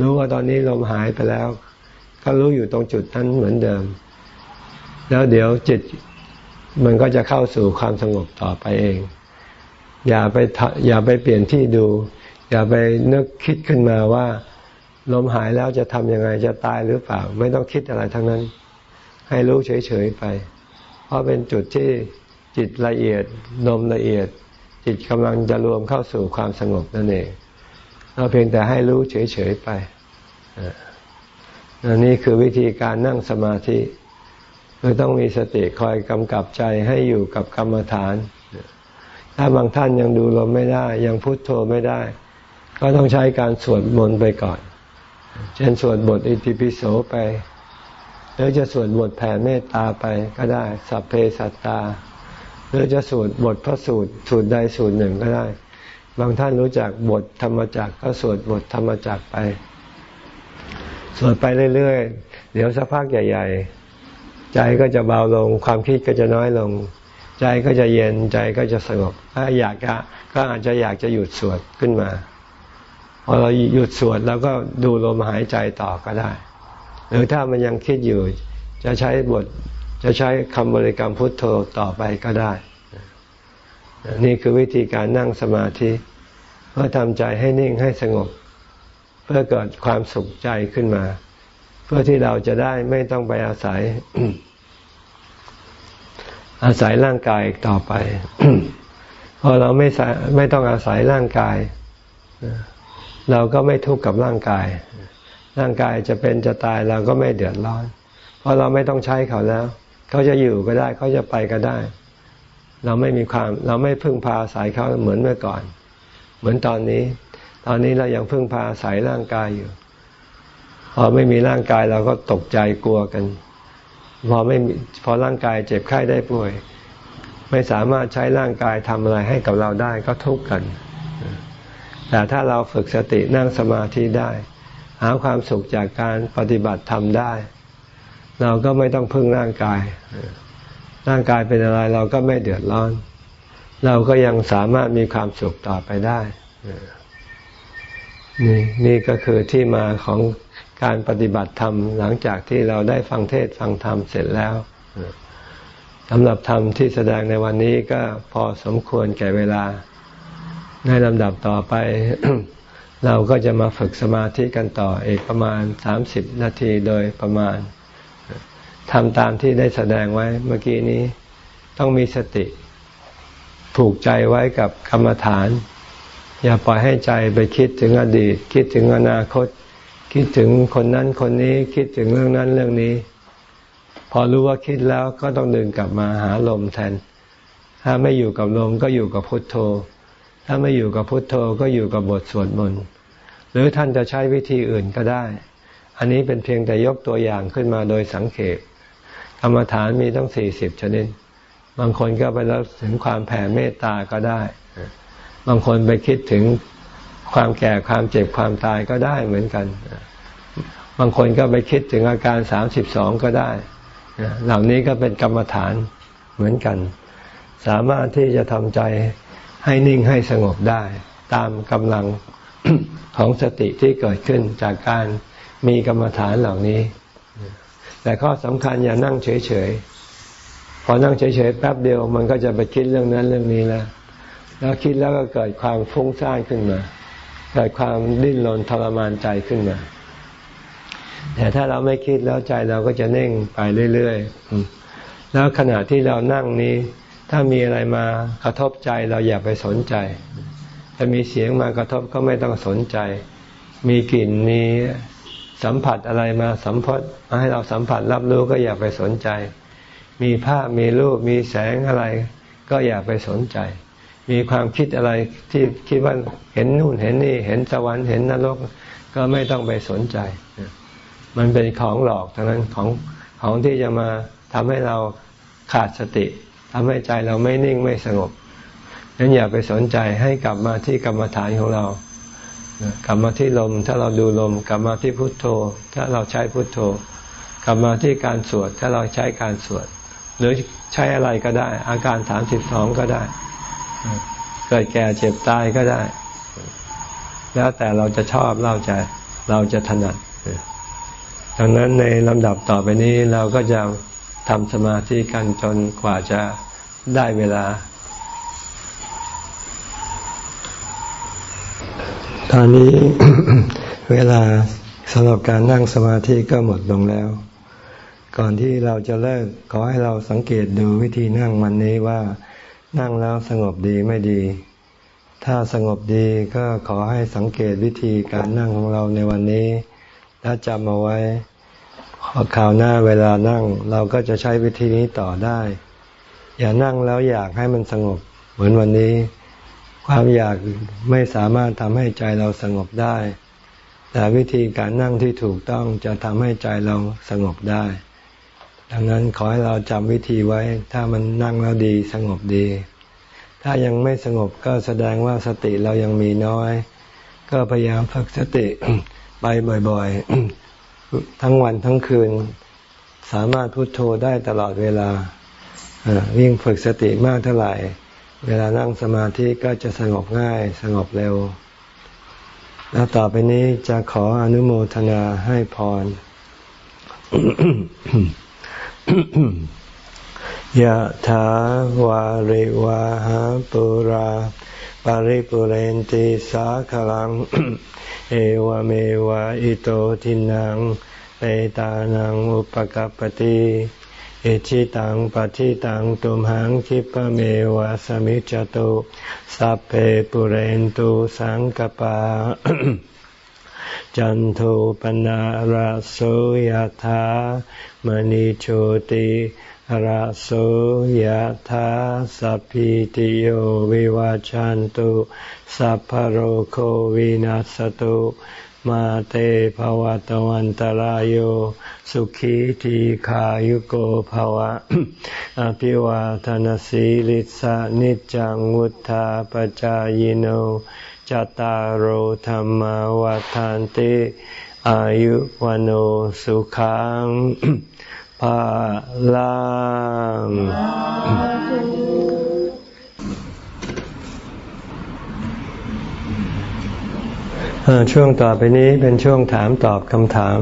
S1: รู้ว่าตอนนี้ลมหายไปแล้ว ก็รู้อยู่ตรงจุดนั้นเหมือนเดิม แล้วเดี๋ยวจิต มันก็จะเข้าสู่ความสงบต่อไปเอง อย่าไปอย่าไปเปลี่ยนที่ดู อย่าไปนึกคิดขึ้นมาว่าลมหายแล้วจะทำยังไงจะตายหรือเปล่า ไม่ต้องคิดอะไรทั้งนั้น ให้รู้เฉยๆไป เพราะเป็นจุดที่จิตละเอียดลมละเอียด จิตกำลังจะรวมเข้าสู่ความสงบนั่นเองเราเพียงแต่ให้รู้เฉยๆไปอันนี้คือวิธีการนั่งสมาธิ คือต้องมีสติคอยกำกับใจให้อยู่กับกรรมฐาน ถ้าบางท่านยังดูลมไม่ได้ ยังพุโทโธไม่ได้ ก็ต้องใช้การสวดมนต์ไปก่อน เช่นสวดบทอิติปิโสไป หรือจะสวดบทแผ่เมตตาไปก็ได้ สัพเพสัตตา หรือจะสวดบทพระสูตรสูตรใดสูตรหนึ่งก็ได้ บางท่านรู้จักบทธรรมจักก็สวดบทธรรมจักไป สวดไปเรื่อยๆ เดี๋ยวสักพักใหญ่ ๆ ใจก็จะเบาลง ความคิดก็จะน้อยลง ใจก็จะเย็นใจก็จะสงบ ถ้าอยากจะก็อาจจะอยากจะหยุดสวดขึ้นมา พอเราหยุดสวดแล้วก็ดูลมหายใจต่อก็ได้ หรือถ้ามันยังคิดอยู่ จะใช้บทจะใช้คำบริกรรมพุทโธต่อไปก็ได้ นี่คือวิธีการนั่งสมาธิ เพื่อทำใจให้นิ่งให้สงบ เพื่อเกิดความสุขใจขึ้นมา พื่อที่เราจะได้ไม่ต้องไปอาศัย อาศัยร่างกายต่อไปพอเราไม่ไม่ต้องอาศัยร่างกาย เราก็ไม่ทุกข์กับร่างกาย ร่างกายจะเป็นจะตายเราก็ไม่เดือดร้อน เพราะเราไม่ต้องใช้เขาแล้ว เขาจะอยู่ก็ได้ เขาจะไปก็ได้ เราไม่มีความ เราไม่พึ่งพาอาศัยเขาเหมือนเมื่อก่อน เหมือนตอนนี้ ตอนนี้เรายังพึ่งพาอาศัยร่างกายอยู่ พอไม่มีร่างกายเราก็ตกใจกลัวกัน พอไม่พอร่างกายเจ็บไข้ได้ป่วย ไม่สามารถใช้ร่างกายทำอะไรให้กับเราได้ก็ทุกข์กัน แต่ถ้าเราฝึกสตินั่งสมาธิได้ หาความสุขจากการปฏิบัติทำได้ เราก็ไม่ต้องพึ่งร่างกาย ร่างกายเป็นอะไรเราก็ไม่เดือดร้อน เราก็ยังสามารถมีความสุขต่อไปได้นี่นี่ก็คือที่มาของ การปฏิบัติธรรมหลังจากที่เราได้ฟังเทศฟังธรรมเสร็จแล้วสำหรับธรรมที่แสดงในวันนี้ก็พอสมควรแก่เวลา ในลำดับต่อไป เราก็จะมาฝึกสมาธิกันต่ออีกประมาณสามสิบนาทีโดยประมาณทำตามที่ได้แสดงไว้เมื่อกี้นี้ต้องมีสติ ผูกใจไว้กับกรรมฐาน อย่าปล่อยให้ใจไปคิดถึงอดีต คิดถึงอนาคต คิดถึงคนนั้นคนนี้คิดถึงเรื่องนั้นเรื่องนี้ พอรู้ว่าคิดแล้วก็ต้องเดินกลับมาหาลมแทน ถ้าไม่อยู่กับลมก็อยู่กับพุทโธ ถ้าไม่อยู่กับพุทโธก็อยู่กับบทสวดมนต์หรือท่านจะใช้วิธีอื่นก็ได้ อันนี้เป็นเพียงแต่ยกตัวอย่างขึ้นมาโดยสังเกตกรรมฐานมีต้องสี่สิบชนิด บางคนก็ไปแล้วถึงความแผ่เมตตาก็ได้ บางคนไปคิดถึง ความแก่ความเจ็บความตายก็ได้เหมือนกัน บางคนก็ไปคิดถึงอาการสามสิบสองก็ได้ เหล่านี้ก็เป็นกรรมฐานเหมือนกัน สามารถที่จะทำใจให้นิ่งให้สงบได้ ตามกำลังของสติที่เกิดขึ้นจากการมีกรรมฐานเหล่านี้ แต่ข้อสำคัญอย่านั่งเฉยๆ พอนั่งเฉยๆ แป๊บเดียวมันก็จะไปคิดเรื่องนั้นเรื่องนี้แล้ว แล้วคิดแล้วก็เกิดความฟุ้งซ่านขึ้นมา เกิดความดิ้นรนทรมานใจขึ้นมา แต่ถ้าเราไม่คิดแล้วใจเราก็จะเน่งไปเรื่อยๆ แล้วขณะที่เรานั่งนี้ ถ้ามีอะไรมากระทบใจเราอย่าไปสนใจ ถ้ามีเสียงมากระทบก็ไม่ต้องสนใจ มีกลิ่นมีสัมผัสอะไรมาสัมผัสให้เราสัมผัสรับรู้ก็อย่าไปสนใจ มีภาพมีรูปมีแสงอะไร ก็อย่าไปสนใจ มีความคิดอะไรที่คิดว่าเห็นนู่นเห็นนี่ เห็นสวรรค์เห็นนรก ก็ไม่ต้องไปสนใจ มันเป็นของหลอกทั้งนั้นของของที่จะมาทำให้เราขาดสติทำให้ใจเราไม่นิ่งไม่สงบนั้นอย่าไปสนใจให้กลับมาที่กรรมฐานของเรา กลับมาที่ลม ถ้าเราดูลม กลับมาที่พุทโธ ถ้าเราใช้พุทโธ กลับมาที่การสวด ถ้าเราใช้การสวด หรือใช้อะไรก็ได้ อาการสามสิบสองก็ได้ เกิดแก่เจ็บตายก็ได้ แล้วแต่เราจะชอบเราจะเราจะถนัดดังนั้นในลำดับต่อไปนี้เราก็จะทำสมาธิกันจนกว่าจะได้เวลา ตอนนี้ เวลาสำหรับการนั่งสมาธิก็หมดลงแล้ว ก่อนที่เราจะเลิกขอให้เราสังเกตดูวิธีนั่งวันนี้ว่า นั่งแล้วสงบดีไม่ดี ถ้าสงบดีก็ขอให้สังเกตวิธีการนั่งของเราในวันนี้แล้วจำเอาไว้คราวหน้าเวลานั่ง เราก็จะใช้วิธีนี้ต่อได้ อย่านั่งแล้วอยากให้มันสงบ เหมือนวันนี้ ความอยากไม่สามารถทำให้ใจเราสงบได้ แต่วิธีการนั่งที่ถูกต้องจะทำให้ใจเราสงบได้ ดังนั้นขอให้เราจำวิธีไว้ ถ้ามันนั่งแล้วดีสงบดี ถ้ายังไม่สงบก็แสดงว่าสติเรายังมีน้อย ก็พยายามฝึกสติไปบ่อยๆ ทั้งวันทั้งคืน สามารถพุโทโธได้ตลอดเวลายิ่งฝึกสติมากเท่าไหร่ เวลานั่งสมาธิก็จะสงบง่ายสงบเร็ว แล้วต่อไปนี้จะขออนุโมทนาให้พร ยะถาวาริวาหาปุราปาริปุเรนติสาขลัง เอวเมวะอิโตทินังเปตานังอุปกัปติอิชิตังปฏิตังตุมหังคิปเมวะสมิจจตุสัพเพปุเรนตุสังกปา จันโทปนะระโสยธามณิโชติระโสยธาสัพพิติโยวิวาจันตุสัพพโรโควินัสตุมาเตภวะตวันตารโยสุขีทีขายุโกภวะ อภิวาทนสีลิสานิจังวุธาปจายโน จตารโหธรรมวาทานติอายุวันโอสุขังภาลังช่วงต่อไปนี้เป็นช่วงถามตอบคำถาม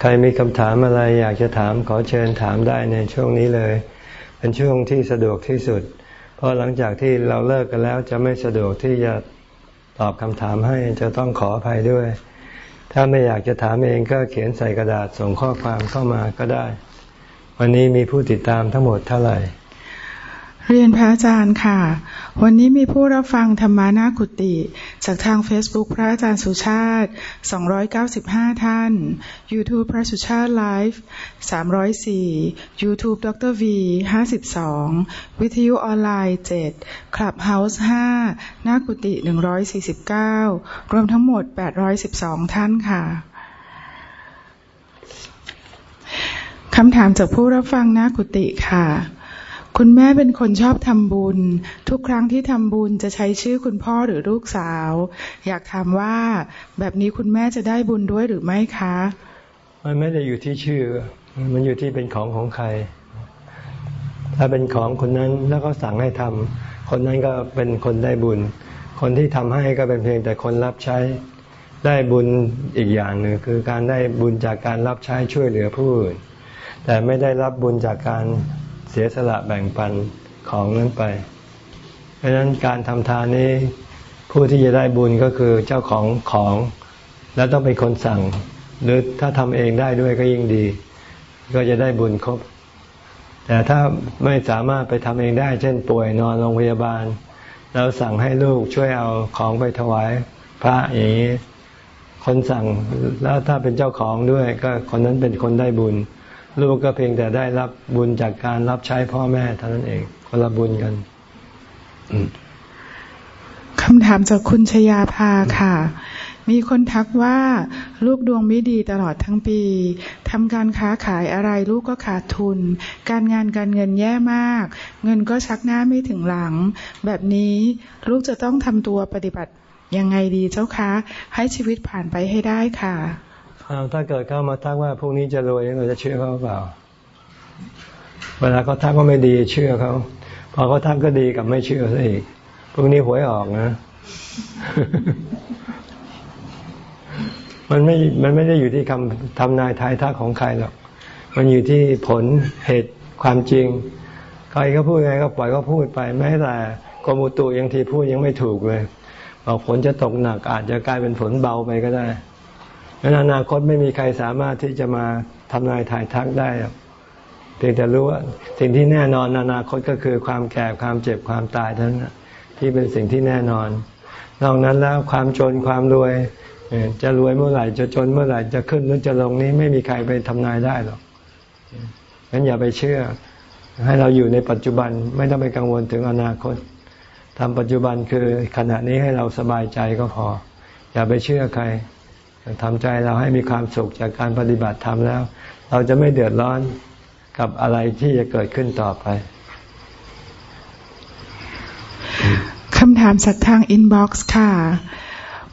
S1: ใครมีคำถามอะไรอยากจะถามขอเชิญถามได้ในช่วงนี้เลย เป็นช่วงที่สะดวกที่สุด เพราะหลังจากที่เราเลิกกันแล้วจะไม่สะดวกที่จะ ตอบคำถามให้จะต้องขออภัยด้วย ถ้าไม่อยากจะถามเองก็เขียนใส่กระดาษส่งข้อความเข้ามาก็ได้ วันนี้มีผู้ติดตามทั้งหมดเท่าไหร่
S2: เรียนพระอาจารย์ค่ะ วันนี้มีผู้รับฟังธรรมานากุติ จากทาง Facebook พระอาจารย์สุชาติ 295 ท่าน YouTube พระสุชาติไลฟ์304 YouTube ดร V 52 วิทยุออนไลน์ 7 Clubhouse 5นากุติ 149 รวมทั้งหมด 812 ท่านค่ะคำถามจากผู้รับฟังนากุติค่ะ คุณแม่เป็นคนชอบทำบุญ ทุกครั้งที่ทำบุญจะใช้ชื่อคุณพ่อหรือลูกสาว อยากถามว่าแบบนี้คุณแม่จะได้บุญด้วยหรือไม่คะ
S1: มันไม่ได้อยู่ที่ชื่อ มันอยู่ที่เป็นของของใคร ถ้าเป็นของคนนั้นแล้วก็สั่งให้ทำคนนั้นก็เป็นคนได้บุญ คนที่ทำให้ก็เป็นเพียงแต่คนรับใช้ได้บุญอีกอย่างหนึ่งคือการได้บุญจากการรับใช้ช่วยเหลือผู้อื่นแต่ไม่ได้รับบุญจากการ เสียสละแบ่งปันของนั้นไป เพราะฉะนั้นการทำทานนี้ ผู้ที่จะได้บุญก็คือเจ้าของของ แล้วต้องเป็นคนสั่ง หรือถ้าทำเองได้ด้วยก็ยิ่งดี ก็จะได้บุญครบ แต่ถ้าไม่สามารถไปทำเองได้ เช่นป่วยนอนโรงพยาบาล แล้วสั่งให้ลูกช่วยเอาของไปถวายพระอย่างนี้คนสั่งแล้วถ้าเป็นเจ้าของด้วย ก็คนนั้นเป็นคนได้บุญ ลูกก็เพียงแต่ได้รับบุญจากการรับใช้พ่อแม่เท่านั้นเองคนละบุญกัน
S2: คำถามจากคุณชยาภาค่ะ มีคนทักว่า ลูกดวงไม่ดีตลอดทั้งปีทำการค้าขายอะไรลูกก็ขาดทุน การงานการเงินแย่มาก เงินก็ชักหน้าไม่ถึงหลัง แบบนี้ลูกจะต้องทำตัวปฏิบัติยังไงดีเจ้าคะ ให้ชีวิตผ่านไปให้ได้ค่ะ
S1: ถ้าเกิดเข้ามาทักว่าพวกนี้จะรวยเราจะเชื่อเขาเปล่า เวลาเขาทักว่าไม่ดีเชื่อเขาพอเขาทักก็ดีกับไม่เชื่อซะอีกพวกนี้หวยออกนะ มันไม่ มันไม่ได้อยู่ที่คำทำนายทายทักของใครหรอก มันอยู่ที่ผลเหตุความจริง ใครก็พูดไงก็ปล่อยก็พูดไป แม้แต่กรมอุตุยังทีพูดยังไม่ถูกเลยบอกฝนจะตกหนักอาจจะกลายเป็นฝนเบาไปก็ได้ ในอนาคตไม่มีใครสามารถที่จะมาทำนายถ่ายทักได้เพียงแต่รู้ว่าสิ่งที่แน่นอนอนาคตก็คือความแก่ความเจ็บความตายเท่านั้นที่เป็นสิ่งที่แน่นอน นอกนั้นแล้วความจนความรวยจะรวยเมื่อไหร่จะจนเมื่อไหร่จะขึ้นหรือจะลงนี้ไม่มีใครไปทำนายได้หรอกงั้นอย่าไปเชื่อ ให้เราอยู่ในปัจจุบันไม่ต้องไปกังวลถึงอนาคตทำปัจจุบันคือขณะนี้ให้เราสบายใจก็พอ อย่าไปเชื่อใคร ทำใจเราให้มีความสุขจากการปฏิบัติธรรมแล้ว เราจะไม่เดือดร้อนกับอะไรที่จะเกิดขึ้นต่อไป
S2: คำถามจากทาง inbox ค่ะ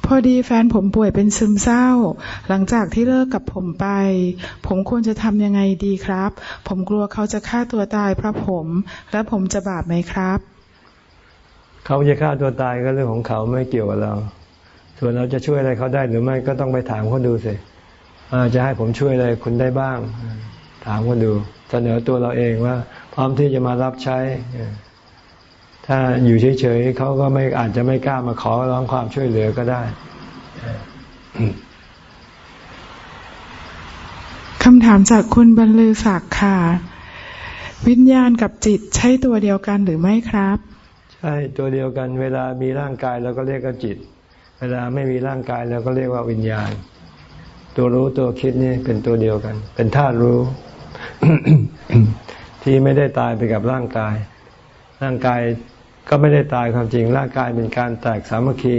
S2: พอดีแฟนผมป่วยเป็นซึมเศร้า หลังจากที่เลิกกับผมไป ผมควรจะทำยังไงดีครับ ผมกลัวเขาจะฆ่าตัวตายเพราะผม และผมจะบาปไหมครับ
S1: เขาจะฆ่าตัวตายก็เรื่องของเขาไม่เกี่ยวกับเรา ส่วนเราจะช่วยอะไรเขาได้หรือไม่ก็ต้องไปถามเขาดูสิจะให้ผมช่วยอะไรคุณได้บ้าง ถามเขาดูเสนอตัวเราเองว่า พร้อมที่จะมารับใช้ ถ้าอยู่เฉยๆเขาก็ไม่อาจจะไม่กล้ามาขอร้องความช่วยเหลือก็ได้
S2: คำถามจากคุณบรรลือศักดิ์ค่ะ วิญญาณกับจิตใช่ตัวเดียวกันหรือไม่ครับ
S1: ใช่ตัวเดียวกัน เวลามีร่างกายเราก็เรียกว่าจิต เวลาไม่มีร่างกายเราก็เรียกว่าวิญญาณ ตัวรู้ตัวคิดนี่เป็นตัวเดียวกัน เป็นธาตุรู้ ที่ไม่ได้ตายไปกับร่างกาย ร่างกายก็ไม่ได้ตายความจริง ร่างกายเป็นการแตกสามัคคี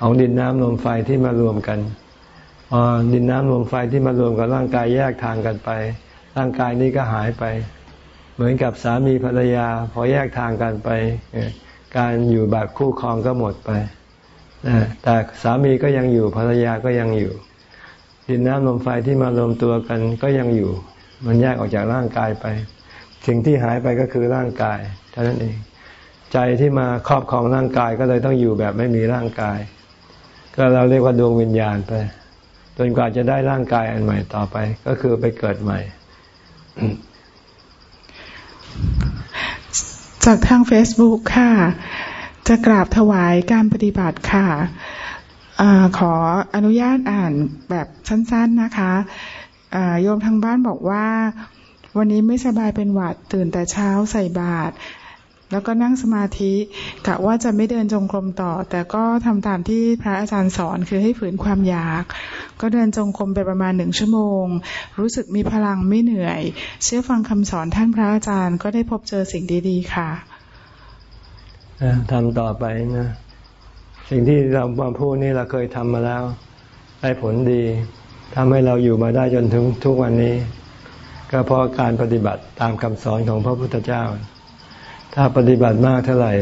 S1: ของดินน้ำลมไฟที่มารวมกันพอดินน้ำลมไฟที่มารวมกับร่างกายแยกทางกันไป ร่างกายนี้ก็หายไป เหมือนกับสามีภรรยา พอแยกทางกันไป การอยู่แบบคู่ครองก็หมดไป แต่สามีก็ยังอยู่ภรรยาก็ยังอยู่ดินน้ำลมไฟที่มารวมตัวกันก็ยังอยู่ มันแยกออกจากร่างกายไป สิ่งที่หายไปก็คือร่างกายเท่านั้นเอง ใจที่มาครอบครองร่างกายก็เลยต้องอยู่แบบไม่มีร่างกาย ก็เราเรียกว่าดวงวิญญาณไปจนกว่าจะได้ร่างกายอันใหม่ต่อไป ก็คือไปเกิดใหม่
S2: จากทาง Facebook ค่ะ จะกราบถวายการปฏิบัติค่ะอขออนุญาตอ่านแบบสั้นๆนะคะโยมทางบ้านบอกว่า วันนี้ไม่สบายเป็นหวัดตื่นแต่เช้าใส่บาตรแล้วก็นั่งสมาธิกะว่าจะไม่เดินจงกรมต่อ แต่ก็ทำตามที่พระอาจารย์สอนคือให้ฝืนความอยาก ก็เดินจงกรมไปประมาณหนึ่งชั่วโมง รู้สึกมีพลังไม่เหนื่อย เชื่อฟังคำสอนท่านพระอาจารย์ก็ได้พบเจอสิ่งดีๆค่ะ
S1: ทำต่อไปนะ สิ่งที่เรามาพูดนี่เราเคยทำมาแล้ว ได้ผลดีทำให้เราอยู่มาได้จนถึงทุกวันนี้ ก็เพราะการปฏิบัติตามคำสอนของพระพุทธเจ้า ถ้าปฏิบัติมากเท่าไหร่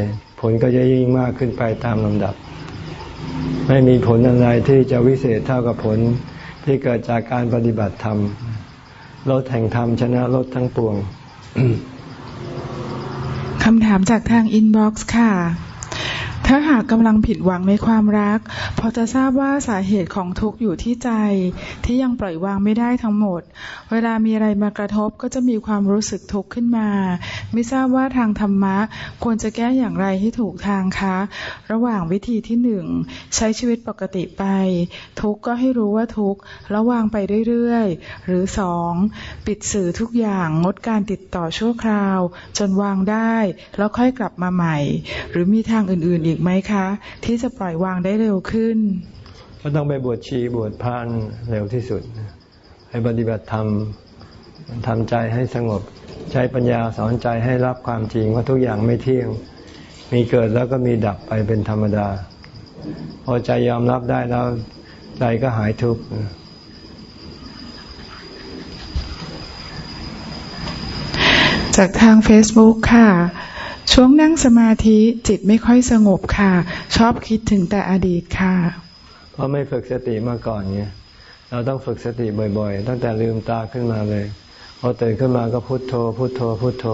S1: ผลก็จะยิ่งมากขึ้นไปตามลำดับ ไม่มีผลอะไรที่จะวิเศษเท่ากับผลที่เกิดจากการปฏิบัติธรรมรสแห่งธรรมชนะรสทั้งปวง
S2: คำถามจากทาง inbox ค่ะ ถ้าหากกำลังผิดหวังในความรัก พอจะทราบว่าสาเหตุของทุกข์อยู่ที่ใจ ที่ยังปล่อยวางไม่ได้ทั้งหมด เวลามีอะไรมากระทบก็จะมีความรู้สึกทุกข์ขึ้นมา ไม่ทราบว่าทางธรรมะควรจะแก้อย่างไรให้ถูกทางคะ ระหว่างวิธีที่หนึ่งใช้ชีวิตปกติไป ทุกข์ก็ให้รู้ว่าทุกข์แล้ววางไปเรื่อยๆ หรือสองปิดสื่อทุกอย่างงดการติดต่อชั่วคราว จนวางได้ แล้วค่อยกลับมาใหม่ หรือมีทางอื่นๆอีกไหมคะ ที่จะปล่อยวางได้เร็วขึ้น
S1: ก็ต้องไปบวชชีบวชพานเร็วที่สุดให้ปฏิบัติธรรมทำใจให้สงบ ใช้ปัญญาสอนใจให้รับความจริงว่าทุกอย่างไม่เที่ยง มีเกิดแล้วก็มีดับไปเป็นธรรมดา พอใจยอมรับได้แล้วใจก็หายทุกข์
S2: จากทาง Facebook ค่ะ ช่วงนั่งสมาธิจิตไม่ค่อยสงบค่ะ ชอบคิดถึงแต่อดีตค่ะ
S1: เพราะไม่ฝึกสติมาก่อนไงเราต้องฝึกสติบ่อยๆ ตั้งแต่ลืมตาขึ้นมาเลยพอตื่นขึ้นมาก็พุโทโธ พุโทโธ พุโทโธ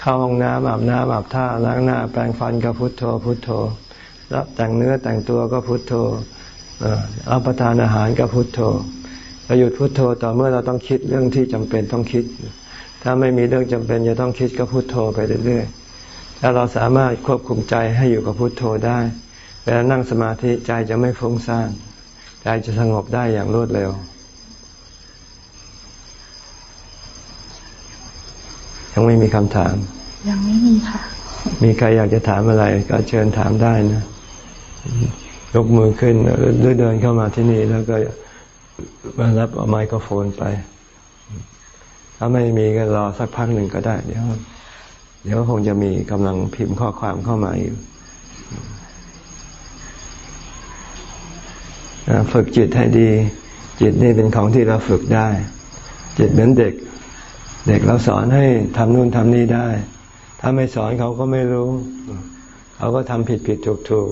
S1: เข้าห้องน้ำอาบน้ำอาบท่าล้างหน้า แปรงฟันก็พุโทโธ พุโทโธรับแต่งเนื้อแต่งตัวก็พุโทโธรับประทานอาหารก็พุโทโธเราหยุดพุโทโธต่อเมื่อเราต้องคิดเรื่องที่จำเป็นต้องคิด ถ้าไม่มีเรื่องจำเป็นจะต้องคิดก็พุโทโธไปเรื่อยๆ ถ้าเราสามารถควบคุมใจให้อยู่กับพุโทโธได้เวลานั่งสมาธิใจจะไม่ฟุ้งซ่านใจจะสงบได้อย่างรวดเร็ว ยังไม่มีคำถาม
S2: ยังไม่มีค่ะ
S1: มีใครอยากจะถามอะไร ก็เชิญถามได้นะยกมือขึ้นหรือเดินเข้ามาที่นี่แล้วก็มารับเอาไมโครโฟนไป ถ้าไม่มีก็รอสักพักหนึ่งก็ได้ เดี๋ยว เดี๋ยวคงจะมีกำลังพิมพ์ข้อความเข้ามาอยู่ฝึกจิตให้ดี จิตนี่เป็นของที่เราฝึกได้ จิตเหมือนเด็ก เด็กเราสอนให้ทำนู่นทำนี่ได้ ถ้าไม่สอนเขาก็ไม่รู้ เขาก็ทำผิดผิดถูกถูก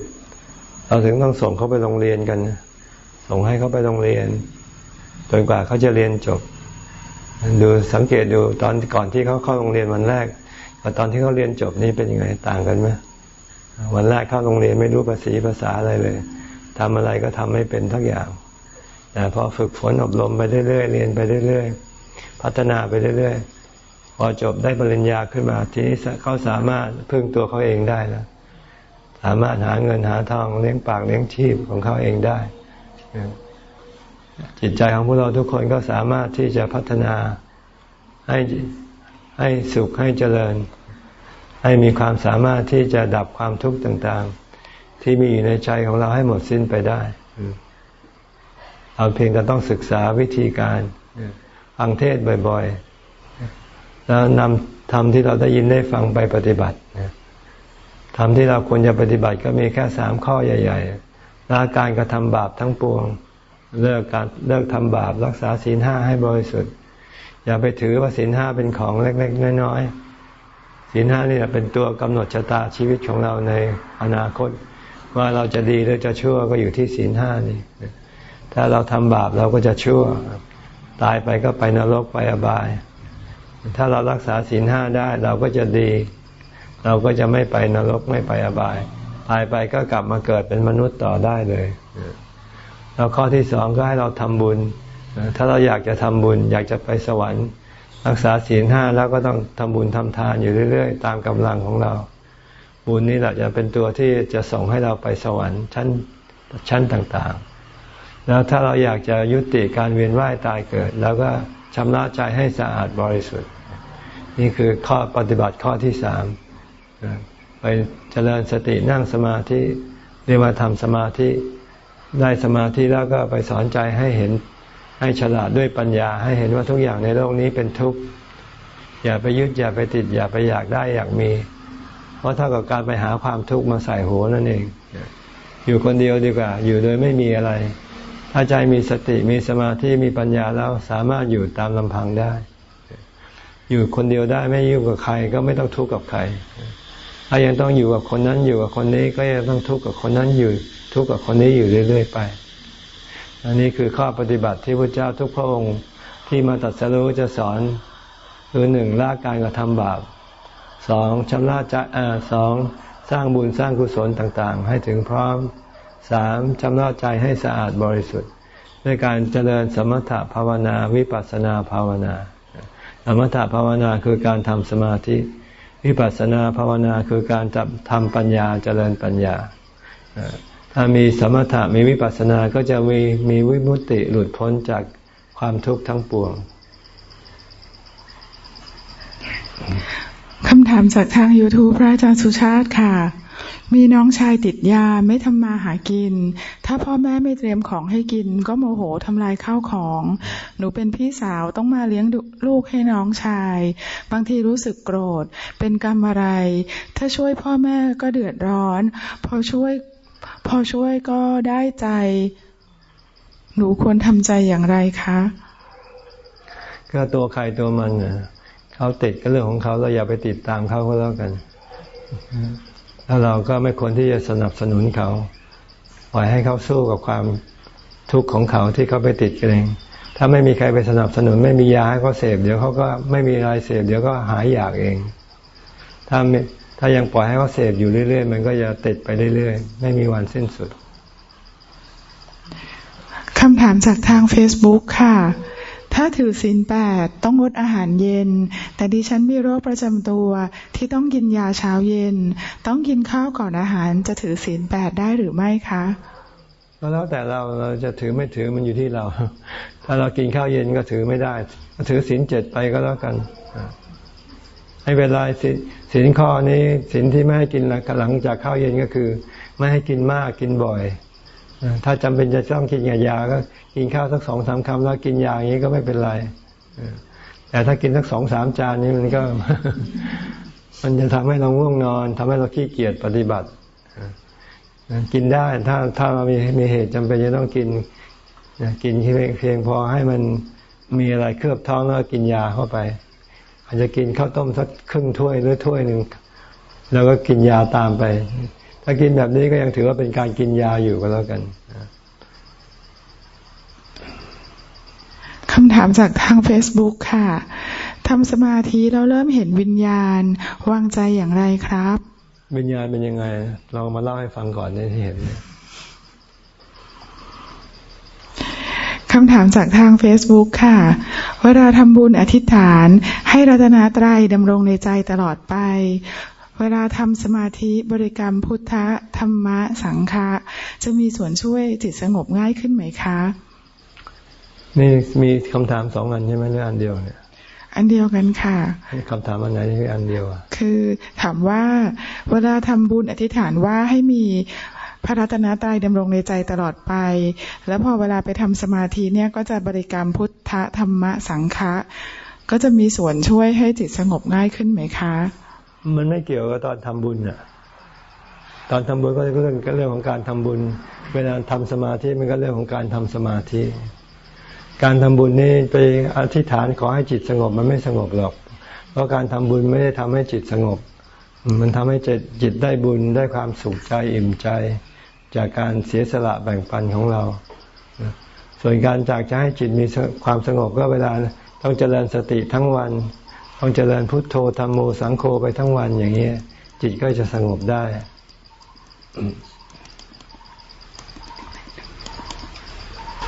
S1: เราถึงต้องส่งเขาไปโรงเรียนกัน ส่งให้เขาไปโรงเรียนจนกว่าเขาจะเรียนจบ ดูสังเกตดูตอนก่อนที่เขาเข้าโรงเรียนวันแรก ตอนที่เขาเรียนจบนี่เป็นยังไงต่างกันไหมวันแรกเข้าโรงเรียนไม่รู้ภาษีภาษาอะไรเลยทำอะไรก็ทำไม่เป็นทักอย่างแต่พอฝึกฝนอบรมไปเรื่อยๆเรียนไปเรื่อยๆพัฒนาไปเรื่อยๆพอจบได้ปริญญาขึ้นมา ทีนี้เขาสามารถพึ่งตัวเขาเองได้แล้วสามารถหาเงินหาทองเลี้ยงปากเลี้ยงชีพของเขาเองได้ จิตใจของพวกเราทุกคนก็สามารถที่จะพัฒนาให้ ให้สุขให้เจริญ ให้มีความสามารถที่จะดับความทุกข์ต่างๆ ที่มีอยู่ในใจของเราให้หมดสิ้นไปได้เราเพียงแต่ต้องศึกษาวิธีการฟังเทศบ่อยๆ แล้วนำธรรมที่เราได้ยินได้ฟังไปปฏิบัติธรรมที่เราควรจะปฏิบัติก็มีแค่สามข้อใหญ่ๆละการกระทำบาปทั้งปวง เลิกการเลิกทำบาปรักษาศีลห้าให้บริสุทธิ์ อย่าไปถือว่าศีลห้าเป็นของเล็ก ๆ น้อยๆศีลห้านี่เป็นตัวกำหนดชะตาชีวิตของเราในอนาคต ว่าเราจะดีหรือจะชั่วก็อยู่ที่ศีลห้านี่ถ้าเราทำบาปเราก็จะชั่ว ตายไปก็ไปนรกไปอบาย ถ้าเรารักษาศีลห้าได้เราก็จะดี เราก็จะไม่ไปนรกไม่ไปอบาย ตายไปก็กลับมาเกิดเป็นมนุษย์ต่อได้เลยแล้วข้อที่สองก็ให้เราทำบุญ ถ้าเราอยากจะทำบุญ อยากจะไปสวรรค์รักษาศีลห้าแล้วก็ต้องทำบุญทำทานอยู่เรื่อยๆ ตามกำลังของเรา บุญนี้แหละจะเป็นตัวที่จะส่งให้เราไปสวรรค์ชั้นชั้นต่างๆ แล้วถ้าเราอยากจะยุติการเวียนว่ายตายเกิด แล้วก็ชำระใจให้สะอาดบริสุทธิ์ นี่คือข้อปฏิบัติข้อที่สามไปเจริญสตินั่งสมาธิเรียกว่าทำสมาธิได้สมาธิแล้วก็ไปสอนใจให้เห็น ให้ฉลาดด้วยปัญญาให้เห็นว่าทุกอย่างในโลกนี้เป็นทุกข์อย่าไปยึดอย่าไปติด อย่าไปอยากได้อยากมี เพราะเท่ากับการไปหาความทุกข์มาใส่หัวนั่นเอง อยู่คนเดียวดีกว่า อยู่โดยไม่มีอะไร ถ้าใจมีสติมีสมาธิมีปัญญาแล้วสามารถอยู่ตามลำพังได้ อยู่คนเดียวได้ไม่ยุ่งกับใคร ก็ไม่ต้องทุกข์กับใครถ้ายังต้องอยู่กับคนนั้นอยู่กับคนนี้ก็ยังต้องทุกข์กับคนนั้นอยู่ทุกข์กับคนนี้อยู่เรื่อย ๆ ไป อันนี้คือข้อปฏิบัติที่พระเจ้าทุกพระองค์ที่มาตัดสรู้จะสอนคือหนึ่งละการกระทำบาปสองชำระใจสองสร้างบุญสร้างกุศลต่างๆ ให้ถึงพร้อมสามชำระใจให้สะอาดบริสุทธิ์ ด้วยการเจริญสมถะภาวนาวิปัสสนาภาวนาสมถะภาวนาคือการทำสมาธิ วิปัสสนาภาวนาคือการทำปัญญาเจริญปัญญา ถ้ามีสมถะมีวิปัสสนาก็จะมีมีวิมุตติหลุดพ้นจากความทุกข์ทั้งปวง
S2: คำถามจากทาง YouTube พระอาจารย์สุชาติค่ะ มีน้องชายติดยาไม่ทำมาหากิน ถ้าพ่อแม่ไม่เตรียมของให้กิน ก็โมโหทำลายข้าวของ หนูเป็นพี่สาวต้องมาเลี้ยงลูกให้น้องชาย บางทีรู้สึกโกรธ เป็นกรรมอะไร ถ้าช่วยพ่อแม่ก็เดือดร้อน พอช่วย พอช่วยก็ได้ใจ หนูควรทำใจอย่างไรคะ
S1: ก็ตัวใครตัวมันนะเขาติดก็เรื่องของเขาเราอย่าไปติดตามเขาก็แล้วกันแล้วเราก็ไม่ควรที่จะสนับสนุนเขาปล่อยให้เขาสู้กับความทุกข์ของเขาที่เขาไปติดกันเองถ้าไม่มีใครไปสนับสนุน ไม่มียาให้เขาเสพเดี๋ยวเขาก็ไม่มีอะไรเสพเดี๋ยวก็หายอยากเอง ถ้า ถ้ายังปล่อยให้เขาเสพอยู่เรื่อย ๆ มันก็จะติดไปเรื่อย ๆ ไม่มีวันสิ้นสุด
S2: คำถามจากทาง Facebook ค่ะ ถ้าถือศีลแปดต้องงดอาหารเย็น แต่ดิฉันมีโรคประจำตัวที่ต้องกินยาเช้าเย็น ต้องกินข้าวก่อนอาหารจะถือศีลแปดได้หรือไม่คะ
S1: ก็แล้วแต่เราเราจะถือไม่ถือมันอยู่ที่เรา ถ้าเรากินข้าวเย็นก็ถือไม่ได้ถือศีลเจ็ดไปก็แล้วกัน ให้เวลาศีลข้อนี้ศีลที่ไม่ให้กินหลังจากข้าวเย็นก็คือ ไม่ให้กินมากกินบ่อย ถ้าจำเป็นจะต้องกินยาก็กินข้าวสักสองสามคำแล้วกินยาอย่างนี้ก็ไม่เป็นไรแต่ถ้ากินสักสองสามจานนี้มันก็ มันจะทำให้เราง่วงนอนทำให้เราขี้เกียจปฏิบัติกินได้ถ้าถ้าเรามีมีเหตุจำเป็นจะต้องกินกินเพียงพอให้มันมีอะไรเคลือบท้องแล้วกินยาเข้าไป อาจจะกินข้าวต้มสักครึ่งถ้วยหรือถ้วยหนึ่งแล้วก็กินยาตามไป ถ้ากินแบบนี้ก็ยังถือว่าเป็นการกินยาอยู่ก็แล้วกัน
S2: คำถามจากทาง Facebook ค่ะทำสมาธิแล้วเริ่มเห็นวิญญาณ วางใจอย่างไรครับ
S1: วิญญาณเป็นยังไง เรามาเล่าให้ฟังก่อนที่เห็น
S2: คำถามจากทาง Facebook ค่ะ เวลาทำบุญอธิษฐาน ให้รัตนาตรัยดำรงในใจตลอดไป เวลาทำสมาธิบริกรรมพุทธธรรมะสังฆะจะมีส่วนช่วยจิตสงบง่ายขึ้นไหมคะ
S1: นี่มีคำถามสองอันใช่ไหมหรืออันเดียวเนี่ย
S2: อันเดียวกันค่ะ
S1: คำถามอันไหนคืออันเดียวอะ
S2: คือถามว่าเวลาทำบุญอธิษฐานว่าให้มี พระรัตนตรัยดำรงในใจตลอดไป แล้วพอเวลาไปทำสมาธิเนี่ยก็จะบริกรรมพุทธธรรมะสังฆะก็จะมีส่วนช่วยให้จิตสงบง่ายขึ้นไหมคะ
S1: มันไม่เกี่ยวกับตอนทำบุญอะตอนทำบุญก็เรื่องเรื่องของการทำบุญ เวลาทำสมาธิมันก็เรื่องของการทำสมาธิ การทำบุญนี่ไปอธิษฐานขอให้จิตสงบมันไม่สงบหรอก เพราะการทำบุญไม่ได้ทำให้จิตสงบ มันทำให้จิตจิตได้บุญได้ความสุขใจอิ่มใจ จากการเสียสละแบ่งปันของเรา ส่วนการจากจะให้จิตมีความสงบก็เวลาต้องเจริญสติทั้งวัน ต้องเจริญพุทโธธรรมโมสังโฆไปทั้งวันอย่างนี้จิตก็จะสงบได้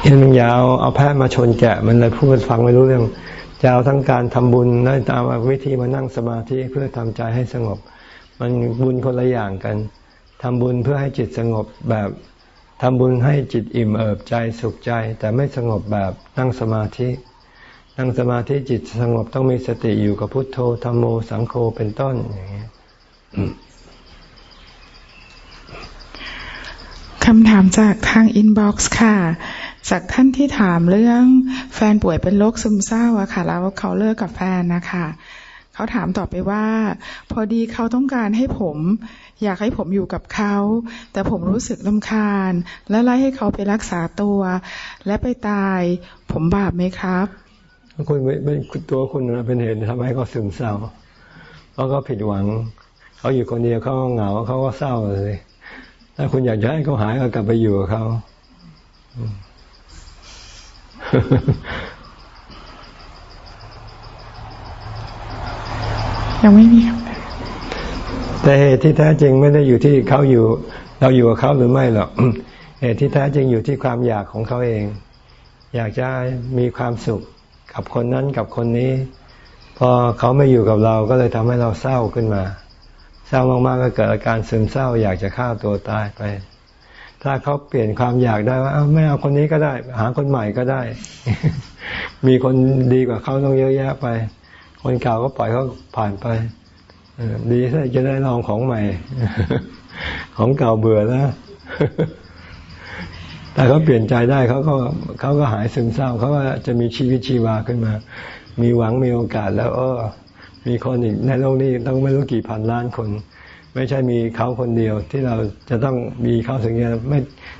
S1: ยังยาวเอาแพะมาชนแกะมันเลยพูดฟังไม่รู้เรื่องจะเอาทั้งการทำบุญและตามวิธีมานั่งสมาธิเพื่อทำใจให้สงบ มันบุญคนละอย่างกัน ทำบุญเพื่อให้จิตสงบแบบทำบุญให้จิตอิ่มเอิบใจสุขใจ แต่ไม่สงบแบบนั่งสมาธิ นั่งสมาธิจิตสงบต้องมีสติอยู่กับพุทโธธรรมโมสังโฆเป็นต้นอย่างเงี้ย
S2: คำถามจากทางอินบ็อกซ์ค่ะ จากท่านที่ถามเรื่องแฟนป่วยเป็นโรคซึมเศร้าอะค่ะ แล้วเขาเลิกกับแฟนนะคะ เขาถามต่อไปว่า พอดีเขาต้องการให้ผม อยากให้ผมอยู่กับเขา แต่ผมรู้สึกลำคาญ และไล่ให้เขาไปรักษาตัว และไปตาย ผมบาปไหมครับ
S1: คุณเป็นตัวคุณเป็นเหตุทำให้เขาซึมเศร้าเขาก็ผิดหวัง เขาอยู่คนเดียวเขาเหงาเขาก็เศร้าเลยถ้าคุณอยากจะให้เขาหายก็กลับไปอยู่กับเขา
S2: ยังไม่มีครับ
S1: แต่เหตุที่แท้จริงไม่ได้อยู่ที่เขาอยู่ เราอยู่กับเขาหรือไม่หรอกเหตุที่แท้จริงอยู่ที่ความอยากของเขาเอง อยากจะมีความสุขกับคนนั้นกับคนนี้ พอเขาไม่อยู่กับเราก็เลยทำให้เราเศร้าขึ้นมา เศร้ามากๆก็เกิดอาการซึมเศร้า อยากจะฆ่าตัวตายไป ถ้าเขาเปลี่ยนความอยากได้ว่าไม่เอาคนนี้ก็ได้ หาคนใหม่ก็ได้ มีคนดีกว่าเขาต้องเยอะแยะไป คนเก่าก็ปล่อยเขาผ่านไปดีถ้าจะได้ลองของใหม่ ของเก่าเบื่อแล้วแต่เขาเปลี่ยนใจได้เขาก็เขาก็หายซึมเศร้าเขาก็จะมีชีวิตชีวาขึ้นมา มีหวังมีโอกาสแล้วเออมีคนอีกในโลกนี้ต้องไม่รู้กี่พันล้านคน ไม่ใช่มีเขาคนเดียวที่เราจะต้องมีเขาถึงจะไม่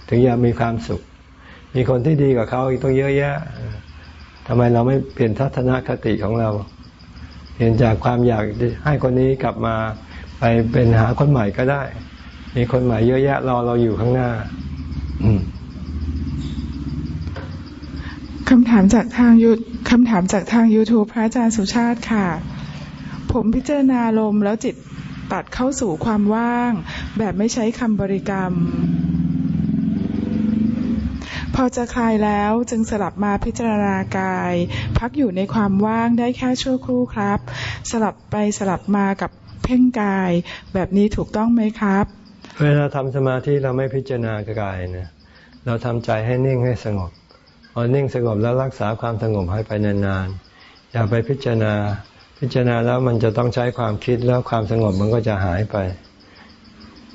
S1: ถึงจะมีความสุข มีคนที่ดีกว่าเขาอีกต้องเยอะแยะทำไมเราไม่เปลี่ยนทัศนคติของเรา เปลี่ยนจากความอยากให้คนนี้กลับมาไปเป็นหาคนใหม่ก็ได้ มีคนใหม่เยอะแยะรอเราอยู่ข้างหน้าอืม
S2: คำถามจากทางยูคำถามจากทาง YouTube พระอาจารย์สุชาติค่ะ ผมพิจารณาลมแล้วจิตตัดเข้าสู่ความว่าง แบบไม่ใช้คำบริกรรม พอจะคลายแล้วจึงสลับมาพิจารณากาย พักอยู่ในความว่างได้แค่ชั่วครู่ครับ สลับไปสลับมากับเพ่งกาย แบบนี้ถูกต้องไหมครับ
S1: เวลาทำสมาธิเราไม่พิจารณากายนะเราทำใจให้นิ่งให้สงบพอนิ่งสงบแล้วรักษาความสงบให้ไปนานๆอย่าไปพิจารณาพิจารณาแล้วมันจะต้องใช้ความคิดแล้วความสงบมันก็จะหายไป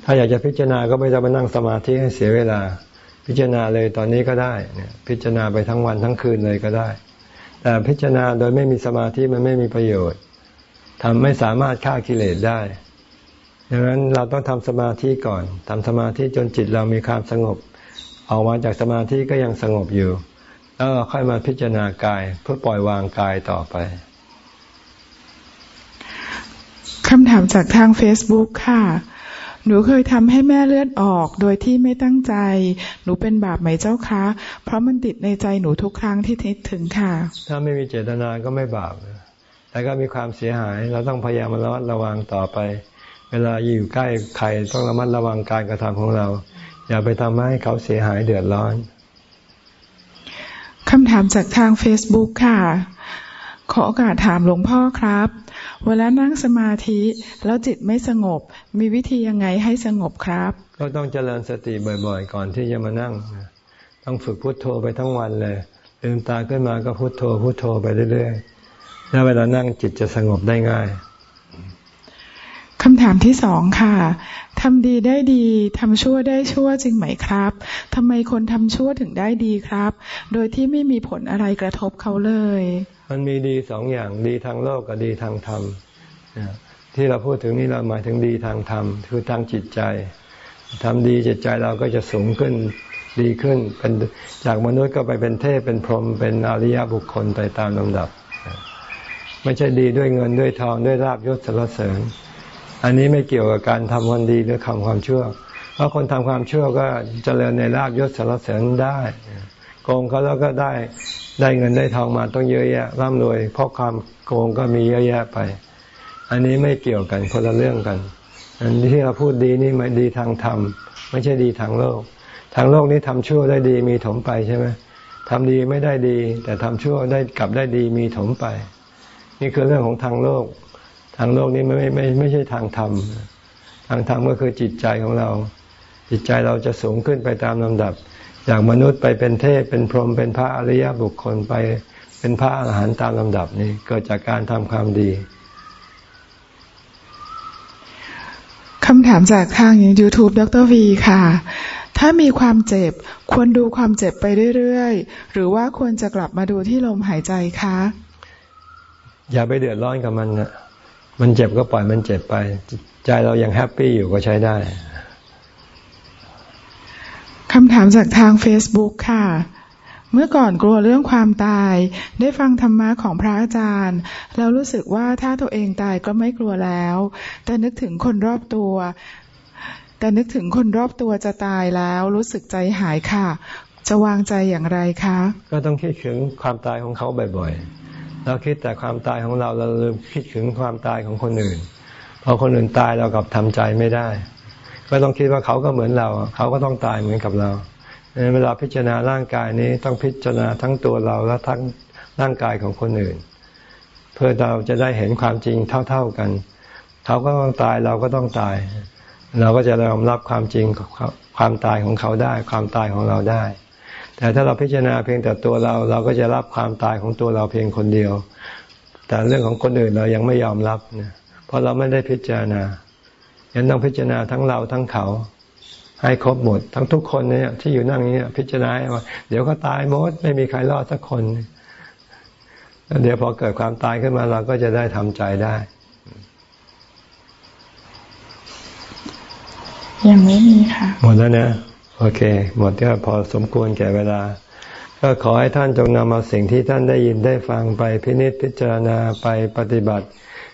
S1: ถ้าอยากจะพิจารณาก็ไม่ต้องไปนั่งสมาธิให้เสียเวลา พิจารณาเลยตอนนี้ก็ได้พิจารณาไปทั้งวันทั้งคืนเลยก็ได้ แต่พิจารณาโดยไม่มีสมาธิมันไม่มีประโยชน์ทำไม่สามารถฆ่ากิเลสได้ดังนั้นเราต้องทำสมาธิก่อนทำสมาธิจนจิตเรามีความสงบ ออกมาจากสมาธิก็ยังสงบอยู่ แล้วเราค่อยมาพิจารณากายเพื่อปล่อยวางกายต่อไป
S2: คำถามจากทาง Facebook ค่ะ หนูเคยทำให้แม่เลือดออกโดยที่ไม่ตั้งใจ หนูเป็นบาปไหมเจ้าคะ เพราะมันติดในใจหนูทุกครั้งที่ทิดถึงค่ะ
S1: ถ้าไม่มีเจตนาก็ไม่บาปแต่ก็มีความเสียหาย เราต้องพยายามระมัดระวังต่อไป เวลาอยู่ใกล้ใครต้องระมัดระวังการกระทำของเรา อย่าไปทำให้เขาเสียหายเดือดร้อน
S2: คำถามจากทาง Facebook ค่ะ ขอโอกาสถามหลวงพ่อครับ เวลานั่งสมาธิแล้วจิตไม่สงบ มีวิธียังไงให้สงบครับ
S1: ก็ต้องเจริญสติบ่อยๆ ก่อนที่จะมานั่ง ต้องฝึกพุโทโธไปทั้งวันเลยลืมตาขึ้นมาก็พุโทโธพุโทโธไปเรื่อยๆแล้วเวลานั่งจิตจะสงบได้ง่าย
S2: คำถามที่สองค่ะ ทำดีได้ดี ทำชั่วได้ชั่วจริงไหมครับ ทำไมคนทำชั่วถึงได้ดีครับ โดยที่ไม่มีผลอะไรกระทบเขาเลย
S1: มันมีดีสองอย่างดีทางโลกกับดีทางธรรมที่เราพูดถึงนี่เราหมายถึงดีทางธรรมคือทางจิตใจทำดีจิตใจเราก็จะสูงขึ้นดีขึ้นเป็นจากมนุษย์ก็ไปเป็นเทพเป็นพรหมเป็นอริยบุคคลไปตามลำดับ ไม่ใช่ดีด้วยเงินด้วยทองด้วยราบยศสรรเสริญ อันนี้ไม่เกี่ยวกับการทำความดีหรือทำความชั่ว เพราะคนทำความชั่วก็เจริญในลาบยศสารเสริญได้โกงเขาแล้วก็ได้ ได้เงินได้ทองมาต้องเยอะแยะร่ำรวย เพราะความโกงก็มีเยอะแยะไป อันนี้ไม่เกี่ยวกันคนละเรื่องกัน อันที่เราพูดดีนี่ไม่ดีทางธรรม ไม่ใช่ดีทางโลก ทางโลกนี้ทำชั่วได้ดีมีถมไปใช่ไหมทำดีไม่ได้ดี แต่ทำชั่วได้กลับได้ดีมีถมไป นี่คือเรื่องของทางโลก ทางโลกนี้ไม่ไม่ไม่ใช่ทางธรรมทางธรรมก็คือจิตใจของเรา จิตใจเราจะสูงขึ้นไปตามลำดับ จากมนุษย์ไปเป็นเทพเป็นพรหมเป็นพระอริยบุคคลไปเป็นพระอรหันต์ตามลำดับนี้เกิดจากการทำความดี
S2: คำถามจากทาง YouTube ดรวีค่ะ ถ้ามีความเจ็บควรดูความเจ็บไปเรื่อยๆ หรือว่าควรจะกลับมาดูที่ลมหายใจคะ
S1: อย่าไปเดือดร้อนกับมันนะมันเจ็บก็ปล่อยมันเจ็บไป ใจเรายังแฮปปี้อยู่ก็ใช้ได้
S2: คำถามจากทาง Facebook ค่ะ เมื่อก่อนกลัวเรื่องความตาย ได้ฟังธรรมะของพระอาจารย์ แล้วรู้สึกว่าถ้าตัวเองตายก็ไม่กลัวแล้ว แต่นึกถึงคนรอบตัว แต่นึกถึงคนรอบตัวจะตายแล้ว รู้สึกใจหายค่ะ จะวางใจอย่างไรคะ
S1: ก็ต้องคิดถึงความตายของเขาบ่อยๆ เราคิดแต่ความตายของเราเราลืมคิดถึงความตายของคนอื่นพอคนอื่นตายเรากลับทำใจไม่ได้ ก็ต้องคิดว่าเขาก็เหมือนเรา เขาก็ต้องตายเหมือนกับเราเวลาพิจารณาร่างกายนี้ต้องพิจารณาทั้งตัวเราและทั้งร่างกายของคนอื่น เพื่อเราจะได้เห็นความจริงเท่า ๆกัน เขาก็ต้องตายเราก็ต้องตาย เราก็จะยอมรับความจริงความตายของเขาได้ ความตายของเราได้ แต่ถ้าเราพิจารณาเพียงแต่ตัวเรา เราก็จะรับความตายของตัวเราเพียงคนเดียว แต่เรื่องของคนอื่นเรายังไม่ยอมรับนะเพราะเราไม่ได้พิจารณา ยังต้องพิจารณาทั้งเราทั้งเขา ให้ครบหมด ทั้งทุกคนเนี่ย ที่อยู่นั่งนี้พิจารณาว่าเดี๋ยวก็ตายหมดไม่มีใครรอดสักคนแล้วเดี๋ยวพอเกิดความตายขึ้นมาเราก็จะได้ทำใจได้
S2: ยังไม่มีค่ะ
S1: หมดแล้วนะ โอเค หมดก็พอสมควรแก่เวลา ก็ขอให้ท่านจงนำเอาสิ่งที่ท่านได้ยินได้ฟังไปพินิจพิจารณาไปปฏิบัติ